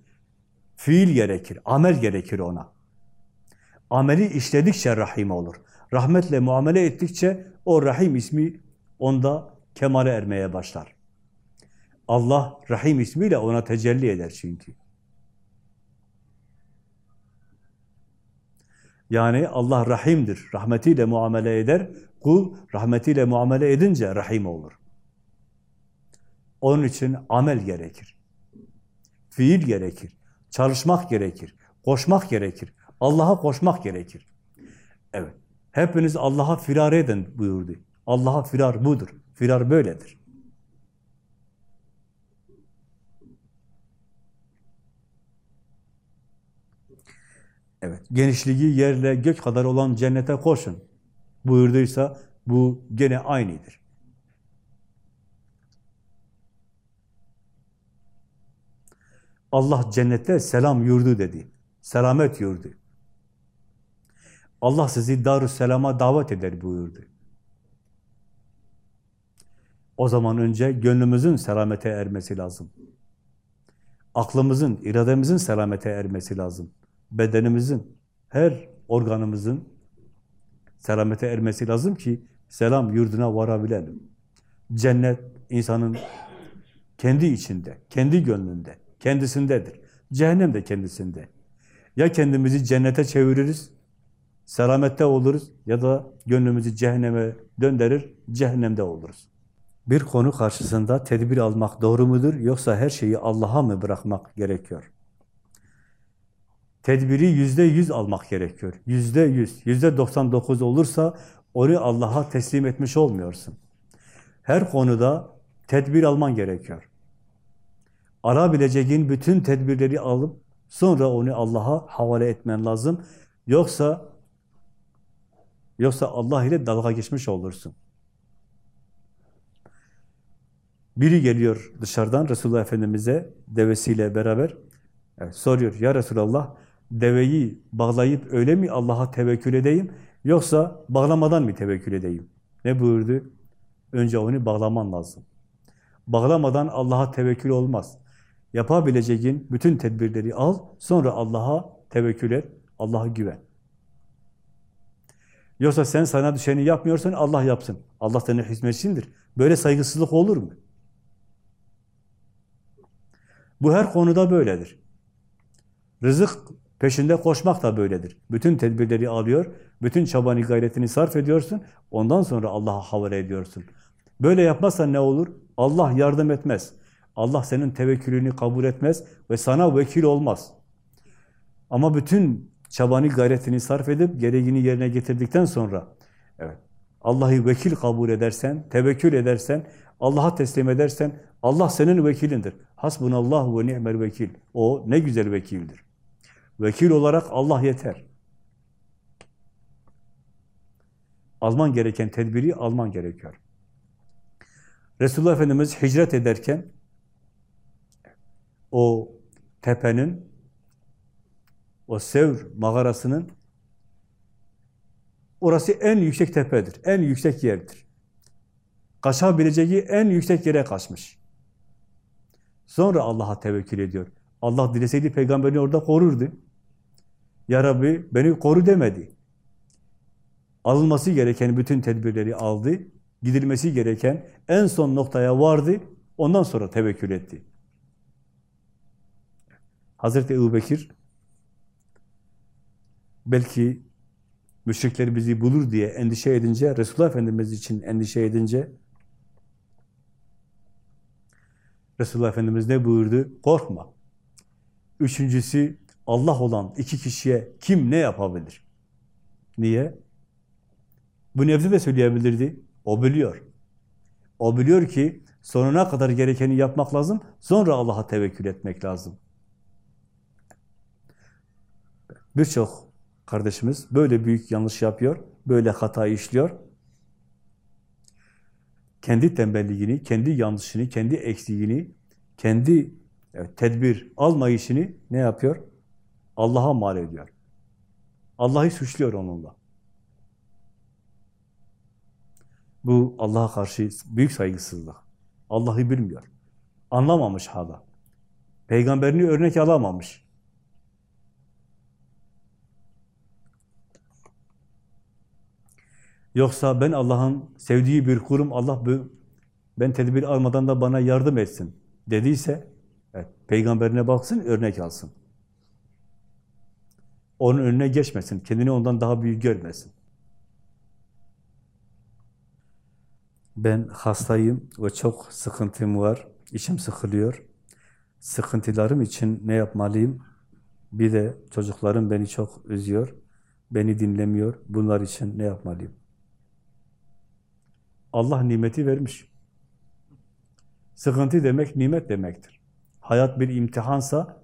fiil gerekir, amel gerekir ona. ameli işledikçe Rahim olur. Rahmetle muamele ettikçe o Rahim ismi onda kemale ermeye başlar. Allah Rahim ismiyle ona tecelli eder çünkü. Yani Allah Rahim'dir. Rahmetiyle muamele eder. Kul rahmetiyle muamele edince Rahim olur. Onun için amel gerekir. Fiil gerekir. Çalışmak gerekir. Koşmak gerekir. Allah'a koşmak gerekir. Evet. Hepiniz Allah'a firar edin buyurdu. Allah'a firar budur. Firar böyledir. Evet, genişliği yerle gök kadar olan cennete koşun buyurduysa bu gene aynıdır. Allah cennette selam yurdu dedi. Selamet yurdu. Allah sizi Darüsselam'a davet eder buyurdu. O zaman önce gönlümüzün selamete ermesi lazım. Aklımızın, irademizin selamete ermesi lazım. Bedenimizin, her organımızın selamete ermesi lazım ki selam yurduna varabilelim. Cennet insanın kendi içinde, kendi gönlünde, kendisindedir. Cehennem de kendisinde. Ya kendimizi cennete çeviririz, selamette oluruz ya da gönlümüzü cehenneme döndürür, cehennemde oluruz. Bir konu karşısında tedbir almak doğru mudur yoksa her şeyi Allah'a mı bırakmak gerekiyor? Tedbiri yüzde yüz almak gerekiyor. Yüzde yüz, yüzde doksan dokuz olursa onu Allah'a teslim etmiş olmuyorsun. Her konuda tedbir alman gerekiyor. Alabileceğin bütün tedbirleri alıp sonra onu Allah'a havale etmen lazım. Yoksa yoksa Allah ile dalga geçmiş olursun. Biri geliyor dışarıdan Resulullah Efendimiz'e devesiyle beraber evet, soruyor. Ya Resulallah deveyi bağlayıp öyle mi Allah'a tevekkül edeyim yoksa bağlamadan mı tevekkül edeyim? Ne buyurdu? Önce onu bağlaman lazım. Bağlamadan Allah'a tevekkül olmaz. Yapabileceğin bütün tedbirleri al, sonra Allah'a tevekkül et, Allah'a güven. Yoksa sen sana düşeni yapmıyorsan Allah yapsın. Allah senin hizmetçindir. Böyle saygısızlık olur mu? Bu her konuda böyledir. Rızık peşinde koşmak da böyledir. Bütün tedbirleri alıyor, bütün çabanı gayretini sarf ediyorsun, ondan sonra Allah'a havale ediyorsun. Böyle yapmazsan ne olur? Allah yardım etmez. Allah senin tevekkülünü kabul etmez ve sana vekil olmaz. Ama bütün çabanı gayretini sarf edip gereğini yerine getirdikten sonra evet Allah'ı vekil kabul edersen, tevekkül edersen, Allah'a teslim edersen Allah senin vekilindir. Hasbunallahu ve ni'mel vekil. O ne güzel vekildir. Vekil olarak Allah yeter. Alman gereken tedbiri alman gerekiyor. Resulullah Efendimiz hicret ederken o tepenin, o Sevr mağarasının orası en yüksek tepedir, en yüksek yerdir. Kaçabileceği en yüksek yere kaçmış. Sonra Allah'a tevekkül ediyor. Allah dileseydi peygamberini orada korurdu. Ya Rabbi beni koru demedi. Alınması gereken bütün tedbirleri aldı. Gidilmesi gereken en son noktaya vardı. Ondan sonra tevekkül etti. Hazreti Ebu belki müşrikler bizi bulur diye endişe edince, Resulullah Efendimiz için endişe edince Resulullah Efendimiz ne buyurdu? Korkma. Üçüncüsü Allah olan iki kişiye kim ne yapabilir? Niye? Bu nefsi de söyleyebilirdi. O biliyor. O biliyor ki sonuna kadar gerekeni yapmak lazım, sonra Allah'a tevekkül etmek lazım. Birçok kardeşimiz böyle büyük yanlış yapıyor, böyle hata işliyor. Kendi tembelliğini, kendi yanlışını, kendi eksiğini, kendi evet, tedbir almayışını ne yapıyor? Allah'a mal ediyor. Allah'ı suçluyor onunla. Bu Allah'a karşı büyük saygısızlık. Allah'ı bilmiyor. Anlamamış hala. Peygamberini örnek alamamış. Yoksa ben Allah'ın sevdiği bir kurum, Allah ben tedbir almadan da bana yardım etsin dediyse, evet, peygamberine baksın, örnek alsın. Onun önüne geçmesin, kendini ondan daha büyük görmesin. Ben hastayım ve çok sıkıntım var, içim sıkılıyor. Sıkıntılarım için ne yapmalıyım? Bir de çocuklarım beni çok üzüyor, beni dinlemiyor. Bunlar için ne yapmalıyım? Allah nimeti vermiş. Sıkıntı demek nimet demektir. Hayat bir imtihansa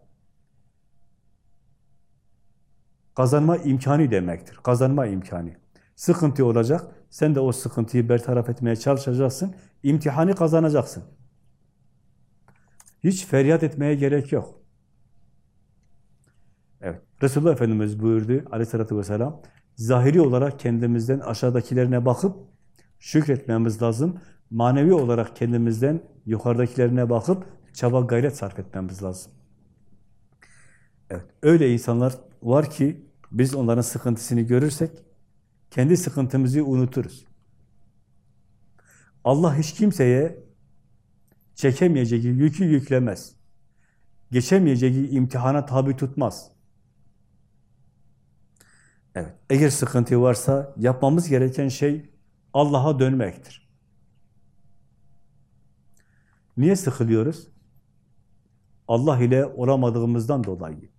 kazanma imkanı demektir. Kazanma imkanı. Sıkıntı olacak, sen de o sıkıntıyı bertaraf etmeye çalışacaksın, imtihanı kazanacaksın. Hiç feryat etmeye gerek yok. Evet, Resulullah Efendimiz buyurdu aleyhissalatü vesselam, zahiri olarak kendimizden aşağıdakilerine bakıp şükretmemiz lazım. Manevi olarak kendimizden yukarıdakilerine bakıp çaba gayret sarf etmemiz lazım. Evet, öyle insanlar var ki biz onların sıkıntısını görürsek kendi sıkıntımızı unuturuz. Allah hiç kimseye çekemeyeceği yükü yüklemez. Geçemeyeceği imtihana tabi tutmaz. Evet, eğer sıkıntı varsa yapmamız gereken şey Allah'a dönmektir. Niye sıkılıyoruz? Allah ile olamadığımızdan dolayı.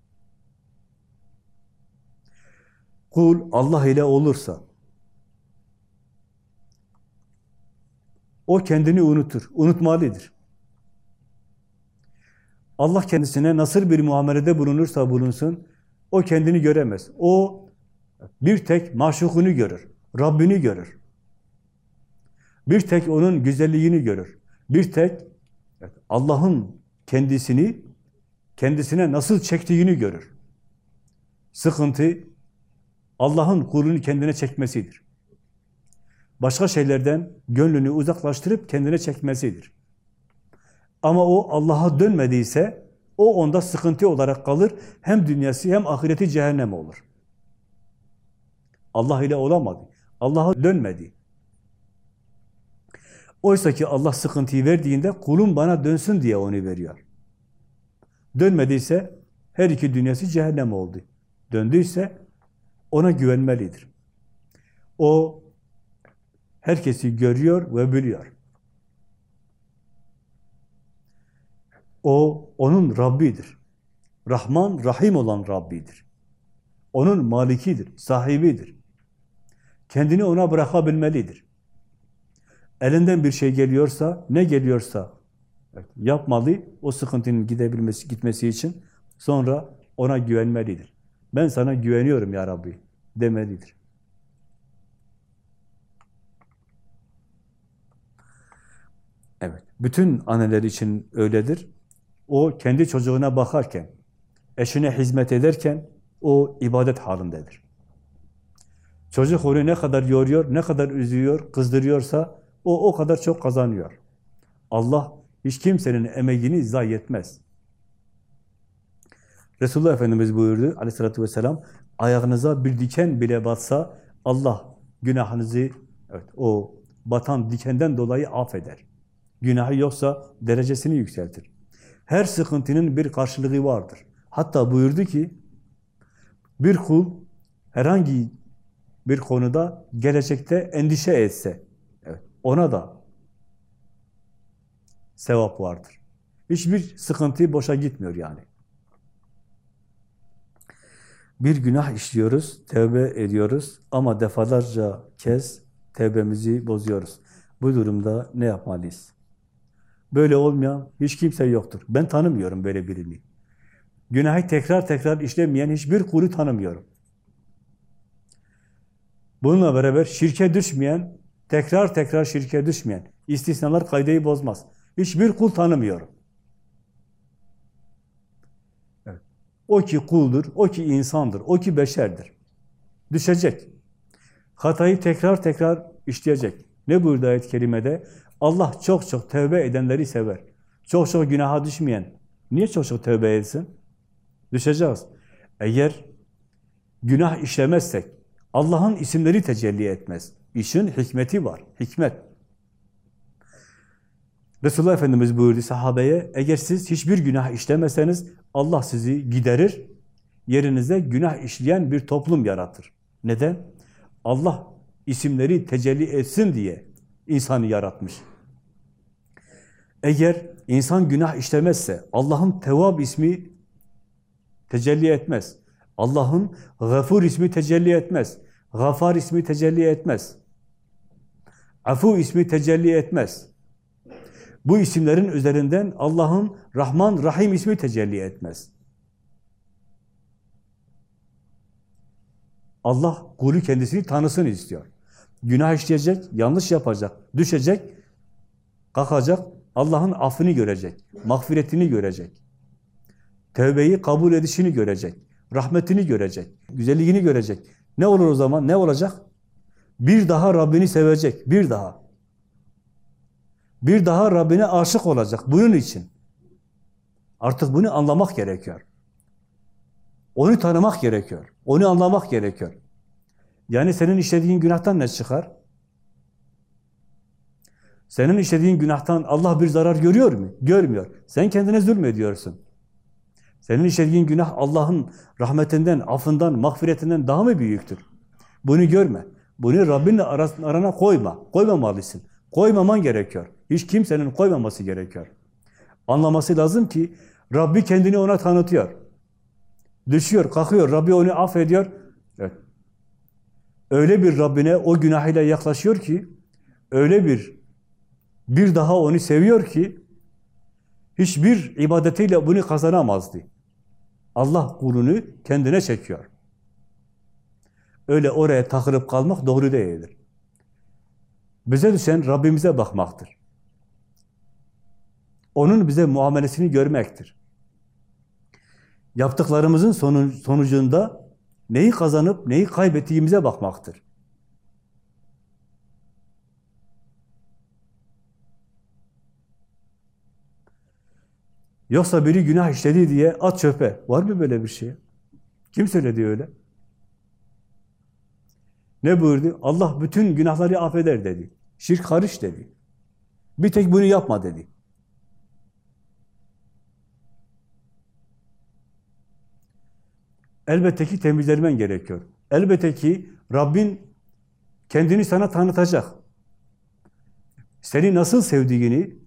Kul Allah ile olursa o kendini unutur, unutmalıdır. Allah kendisine nasıl bir muamelede bulunursa bulunsun, o kendini göremez. O bir tek maşukunu görür, Rabbini görür. Bir tek onun güzelliğini görür. Bir tek Allah'ın kendisini, kendisine nasıl çektiğini görür. Sıkıntı, Allah'ın kulunu kendine çekmesidir. Başka şeylerden gönlünü uzaklaştırıp kendine çekmesidir. Ama o Allah'a dönmediyse, o onda sıkıntı olarak kalır. Hem dünyası hem ahireti cehennem olur. Allah ile olamadı. Allah'a dönmedi. Oysa ki Allah sıkıntıyı verdiğinde kulum bana dönsün diye onu veriyor. Dönmediyse her iki dünyası cehennem oldu. Döndüyse ona güvenmelidir. O herkesi görüyor ve biliyor. O onun Rabbidir. Rahman, Rahim olan Rabbidir. Onun malikidir, sahibidir. Kendini ona bırakabilmelidir. Elinden bir şey geliyorsa, ne geliyorsa yapmalı, o sıkıntının gidebilmesi, gitmesi için sonra ona güvenmelidir. Ben sana güveniyorum ya Rabbi demelidir. Evet, bütün anneler için öyledir. O kendi çocuğuna bakarken, eşine hizmet ederken o ibadet halindedir. Çocuk onu ne kadar yoruyor, ne kadar üzüyor, kızdırıyorsa o o kadar çok kazanıyor. Allah hiç kimsenin emeğini zayi etmez. Resulullah Efendimiz buyurdu aleyhissalatü vesselam, ayağınıza bir diken bile batsa Allah günahınızı, evet, o batan dikenden dolayı affeder. Günahı yoksa derecesini yükseltir. Her sıkıntının bir karşılığı vardır. Hatta buyurdu ki, bir kul herhangi bir konuda gelecekte endişe etse, ona da sevap vardır. Hiçbir sıkıntı boşa gitmiyor yani. Bir günah işliyoruz, tevbe ediyoruz ama defalarca kez tevbemizi bozuyoruz. Bu durumda ne yapmalıyız? Böyle olmayan hiç kimse yoktur. Ben tanımıyorum böyle birini. Günahı tekrar tekrar işlemeyen hiçbir kulu tanımıyorum. Bununla beraber şirke düşmeyen, tekrar tekrar şirke düşmeyen, istisnalar kaydeyi bozmaz. Hiçbir kul tanımıyorum. Evet. O ki kuldur, o ki insandır, o ki beşerdir. Düşecek. Hatayı tekrar tekrar işleyecek. Ne buyurdu ayet-i kerimede? Allah çok çok tövbe edenleri sever. Çok çok günaha düşmeyen. Niye çok çok tövbe etsin? Düşeceğiz. Eğer günah işlemezsek, Allah'ın isimleri tecelli etmez. İşin hikmeti var, hikmet. Resulullah Efendimiz buyurdu sahabeye, eğer siz hiçbir günah işlemeseniz Allah sizi giderir, yerinize günah işleyen bir toplum yaratır. Neden? Allah isimleri tecelli etsin diye insanı yaratmış. Eğer insan günah işlemezse Allah'ın Tevvab ismi tecelli etmez. Allah'ın Gafur ismi tecelli etmez. Gafar ismi tecelli etmez. Afu ismi tecelli etmez. Bu isimlerin üzerinden Allah'ın Rahman, Rahim ismi tecelli etmez. Allah kulü kendisini tanısın istiyor. Günah işleyecek, yanlış yapacak, düşecek, kalkacak, Allah'ın affını görecek, mağfiretini görecek. Tevbeyi kabul edişini görecek, rahmetini görecek, güzelliğini görecek. Ne olur o zaman? Ne olacak? Bir daha Rabbini sevecek, bir daha. Bir daha Rabbine aşık olacak bunun için. Artık bunu anlamak gerekiyor. Onu tanımak gerekiyor. Onu anlamak gerekiyor. Yani senin işlediğin günahtan ne çıkar? Senin işlediğin günahtan Allah bir zarar görüyor mu? Görmüyor. Sen kendine zulmediyorsun. Senin işlediğin günah Allah'ın rahmetinden, affından, mağfiretinden daha mı büyüktür? Bunu görme. Bunu Rabbinle arana koyma. Koymamalısın. Koymaman gerekiyor. Hiç kimsenin koymaması gerekiyor. Anlaması lazım ki Rabbi kendini ona tanıtıyor. Düşüyor, kalkıyor, Rabbi onu affediyor. Evet. Öyle bir Rabbine o günahıyla yaklaşıyor ki, öyle bir bir daha onu seviyor ki, hiçbir ibadetiyle bunu kazanamazdı. Allah kulunu kendine çekiyor. Öyle oraya takılıp kalmak doğru değildir. Bize düşen Rabbimize bakmaktır. Onun bize muamelesini görmektir. Yaptıklarımızın sonucunda neyi kazanıp neyi kaybettiğimize bakmaktır. Yoksa biri günah işledi diye at çöpe. Var mı böyle bir şey? Kim söyledi öyle? Ne buyurdu? Allah bütün günahları affeder dedi. Şirk hariç dedi. Bir tek bunu yapma dedi. Elbette ki temizlenmen gerekiyor. Elbette ki Rabbin kendini sana tanıtacak. Seni nasıl sevdiğini,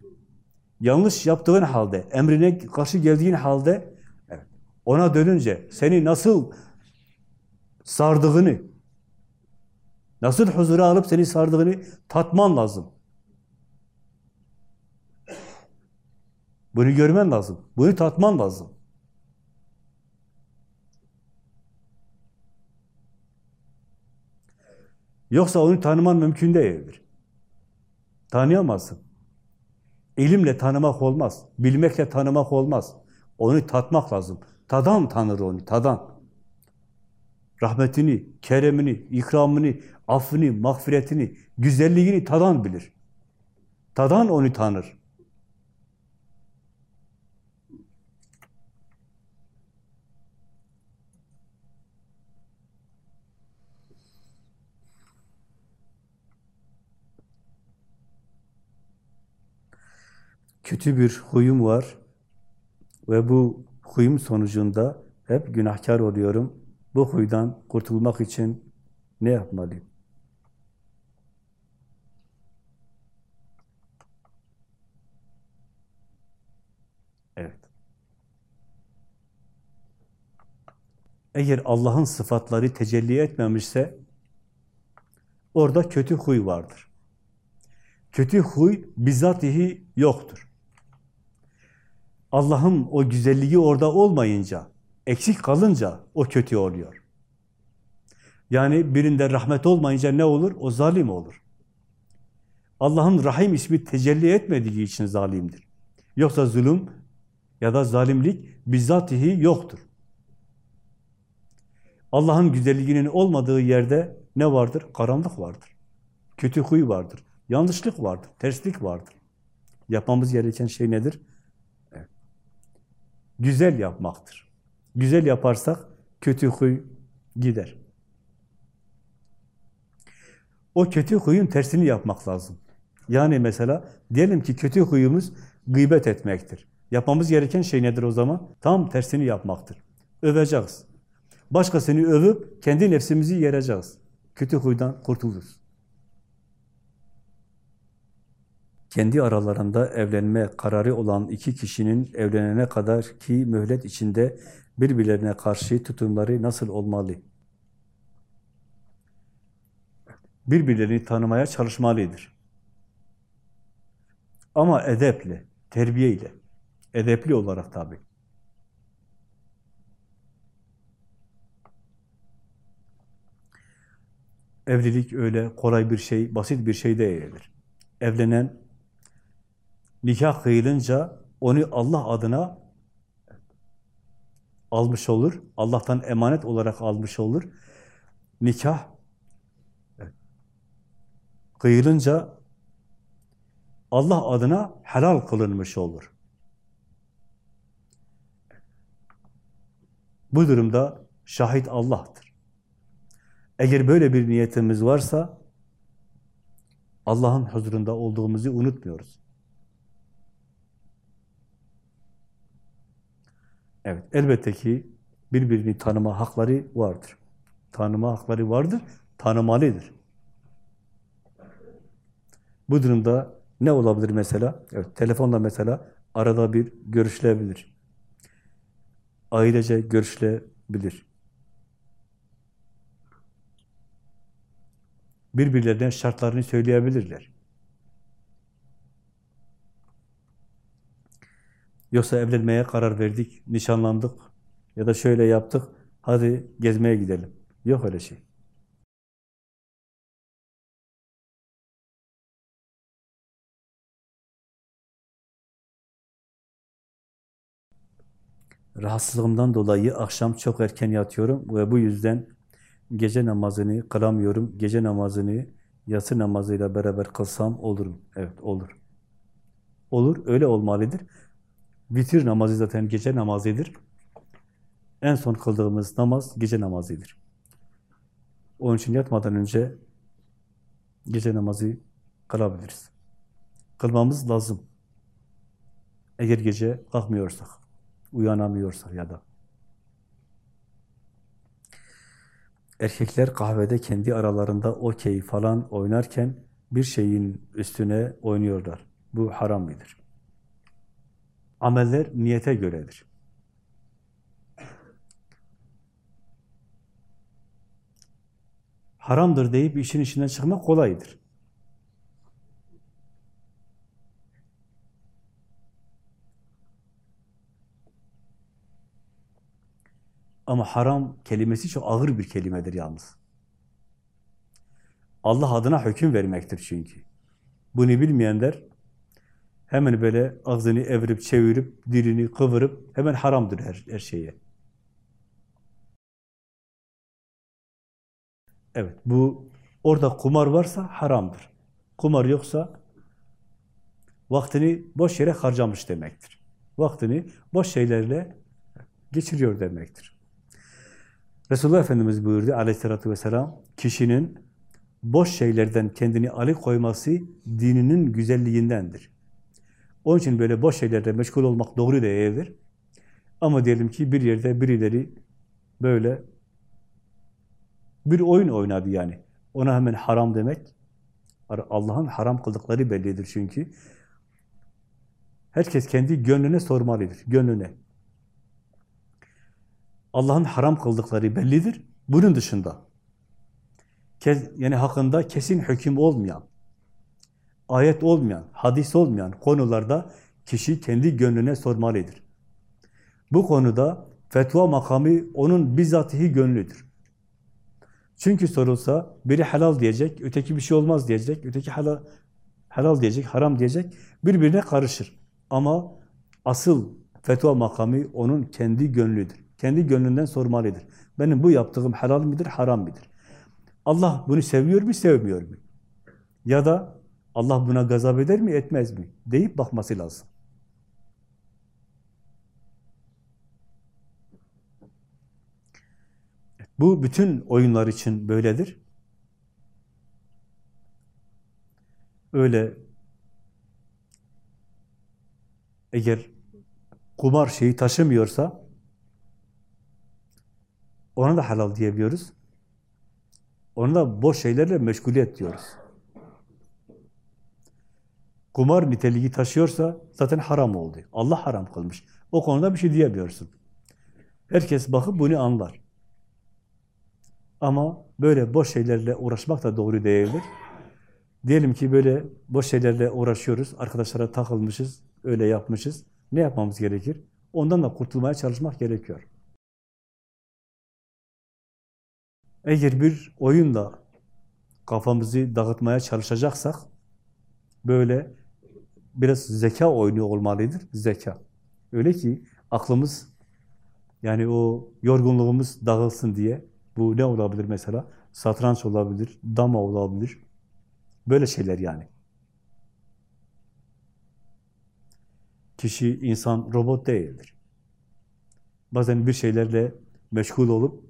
yanlış yaptığın halde, emrine karşı geldiğin halde, ona dönünce seni nasıl sardığını, nasıl huzura alıp seni sardığını tatman lazım. Bunu görmen lazım. Bunu tatman lazım. Yoksa onu tanıman mümkün değildir. Tanıyamazsın. İlimle tanımak olmaz. Bilmekle tanımak olmaz. Onu tatmak lazım. Tadan tanır onu, tadan. Rahmetini, keremini, ikramını, affını, mağfiretini, güzelliğini tadan bilir. Tadan onu tanır. Kötü bir huyum var ve bu huyum sonucunda hep günahkar oluyorum. Bu huydan kurtulmak için ne yapmalıyım? Evet. Eğer Allah'ın sıfatları tecelli etmemişse orada kötü huy vardır. Kötü huy bizatihi yoktur. Allah'ın o güzelliği orada olmayınca, eksik kalınca o kötü oluyor. Yani birinde rahmet olmayınca ne olur? O zalim olur. Allah'ın Rahim ismi tecelli etmediği için zalimdir. Yoksa zulüm ya da zalimlik bizzatihi yoktur. Allah'ın güzelliğinin olmadığı yerde ne vardır? Karanlık vardır. Kötü huy vardır. Yanlışlık vardır. Terslik vardır. Yapmamız gereken şey nedir? Güzel yapmaktır. Güzel yaparsak kötü huy gider. o kötü huyun tersini yapmak lazım. Yani mesela diyelim ki kötü huyumuz gıybet etmektir. Yapmamız gereken şey nedir o zaman? Tam tersini yapmaktır. Öveceğiz. Başkasını övüp kendi nefsimizi yereceğiz. Kötü huydan kurtuluruz. Kendi aralarında evlenme kararı olan iki kişinin evlenene kadar ki mühlet içinde birbirlerine karşı tutumları nasıl olmalı? Birbirlerini tanımaya çalışmalıdır. Ama edeple, terbiyeyle, edepli olarak tabii. Evlilik öyle kolay bir şey, basit bir şey değildir. Evlenen, nikah kıyılınca onu Allah adına almış olur. Allah'tan emanet olarak almış olur. Nikah kıyılınca Allah adına helal kılınmış olur. Bu durumda şahit Allah'tır. Eğer böyle bir niyetimiz varsa Allah'ın huzurunda olduğumuzu unutmuyoruz. Evet, elbette ki birbirini tanıma hakları vardır. Tanıma hakları vardır, tanımalıdır. Bu durumda ne olabilir mesela? Evet, telefonla mesela arada bir görüşülebilir. Ailece görüşülebilir. Birbirlerine şartlarını söyleyebilirler. Yoksa evlenmeye karar verdik, nişanlandık ya da şöyle yaptık, hadi gezmeye gidelim. Yok öyle şey. Rahatsızlığımdan dolayı akşam çok erken yatıyorum ve bu yüzden gece namazını kılamıyorum. Gece namazını yatsı namazıyla beraber kılsam olur mu? Evet, olur. Olur, öyle olmalıdır. Vitir namazı zaten gece namazıdır. En son kıldığımız namaz gece namazıdır. Onun için yatmadan önce gece namazı kılabiliriz. Kılmamız lazım. Eğer gece kalkmıyorsak, uyanamıyorsak ya da. Erkekler kahvede kendi aralarında okey falan oynarken bir şeyin üstüne oynuyorlar. Bu haram midir? Ameller niyete göredir. Haramdır deyip işin içinden çıkmak kolaydır. Ama haram kelimesi çok ağır bir kelimedir yalnız. Allah adına hüküm vermektir çünkü. Bunu bilmeyenler hemen böyle ağzını evirip çevirip, dilini kıvırıp hemen haramdır her, her şeye. Evet, bu orada kumar varsa haramdır. Kumar yoksa vaktini boş yere harcamış demektir. Vaktini boş şeylerle geçiriyor demektir. Resulullah Efendimiz buyurdu aleyhissalatü vesselam, kişinin boş şeylerden kendini alıkoyması dininin güzelliğindendir. Onun için böyle boş şeylerle meşgul olmak doğru değildir. Ama diyelim ki bir yerde birileri böyle bir oyun oynadı yani. Ona hemen haram demek, Allah'ın haram kıldıkları bellidir çünkü. Herkes kendi gönlüne sormalıdır, gönlüne. Allah'ın haram kıldıkları bellidir. Bunun dışında, yani hakkında kesin hüküm olmayan, ayet olmayan, hadis olmayan konularda kişi kendi gönlüne sormalıdır. Bu konuda fetva makamı onun bizzatihi gönlüdür. Çünkü sorulsa biri helal diyecek, öteki bir şey olmaz diyecek, öteki helal, helal diyecek, haram diyecek, birbirine karışır. Ama asıl fetva makamı onun kendi gönlüdür. Kendi gönlünden sormalıdır. Benim bu yaptığım helal midir, haram midir? Allah bunu seviyor mu, sevmiyor mu? Ya da Allah buna gazap eder mi, etmez mi? Deyip bakması lazım. Bu bütün oyunlar için böyledir. öyle eğer kumar şeyi taşımıyorsa ona da helal diyebiliyoruz. Onu da boş şeylerle meşguliyet diyoruz. Kumar niteliği taşıyorsa zaten haram oldu. Allah haram kılmış. O konuda bir şey diyemiyorsun. Herkes bakıp bunu anlar. Ama böyle boş şeylerle uğraşmak da doğru değildir. Diyelim ki böyle boş şeylerle uğraşıyoruz, arkadaşlara takılmışız, öyle yapmışız. Ne yapmamız gerekir? Ondan da kurtulmaya çalışmak gerekiyor. Eğer bir oyunla kafamızı dağıtmaya çalışacaksak, böyle biraz zeka oyunu olmalıdır, zeka. Öyle ki aklımız, yani o yorgunluğumuz dağılsın diye, bu ne olabilir mesela? Satranç olabilir, dama olabilir, böyle şeyler yani. Kişi, insan, robot değildir. Bazen bir şeylerle meşgul olup,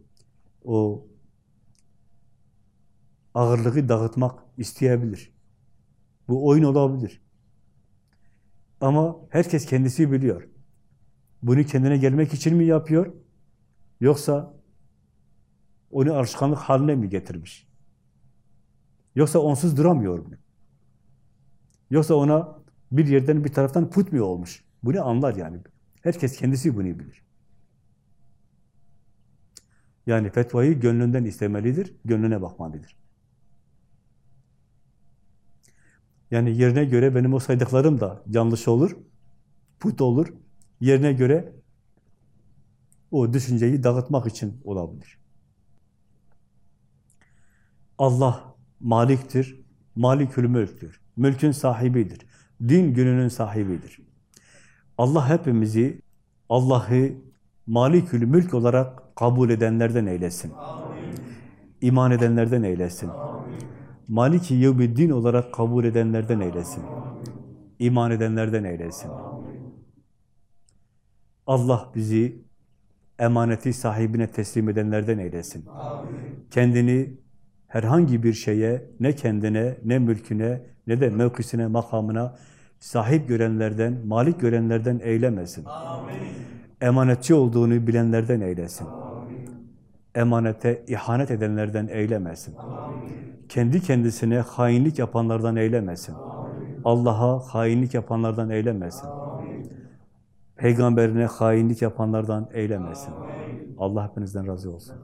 o ağırlığı dağıtmak isteyebilir. Bu oyun olabilir. Ama herkes kendisi biliyor. Bunu kendine gelmek için mi yapıyor? Yoksa onu alışkanlık haline mi getirmiş? Yoksa onsuz duramıyor mu? Yoksa ona bir yerden bir taraftan put mu olmuş? Bunu anlar yani. Herkes kendisi bunu bilir. Yani fetvayı gönlünden istemelidir, gönlüne bakmalıdır. Yani yerine göre benim o saydıklarım da yanlış olur, put olur. Yerine göre o düşünceyi dağıtmak için olabilir. Allah maliktir, malikül mülktür. Mülkün sahibidir. Din gününün sahibidir. Allah hepimizi Allah'ı malikül mülk olarak kabul edenlerden eylesin. Amin. İman edenlerden eylesin. Maliki yevmiddin olarak kabul edenlerden eylesin. İman edenlerden eylesin. Allah bizi emaneti sahibine teslim edenlerden eylesin. Amin. Kendini herhangi bir şeye, ne kendine, ne mülküne, ne de mevkisine, makamına sahip görenlerden, malik görenlerden eylemesin. Amin. Emanetçi olduğunu bilenlerden eylesin. Emanete ihanet edenlerden eylemesin. Kendi kendisine hainlik yapanlardan eylemesin. Allah'a hainlik yapanlardan eylemesin. Peygamberine hainlik yapanlardan eylemesin. Allah hepinizden razı olsun.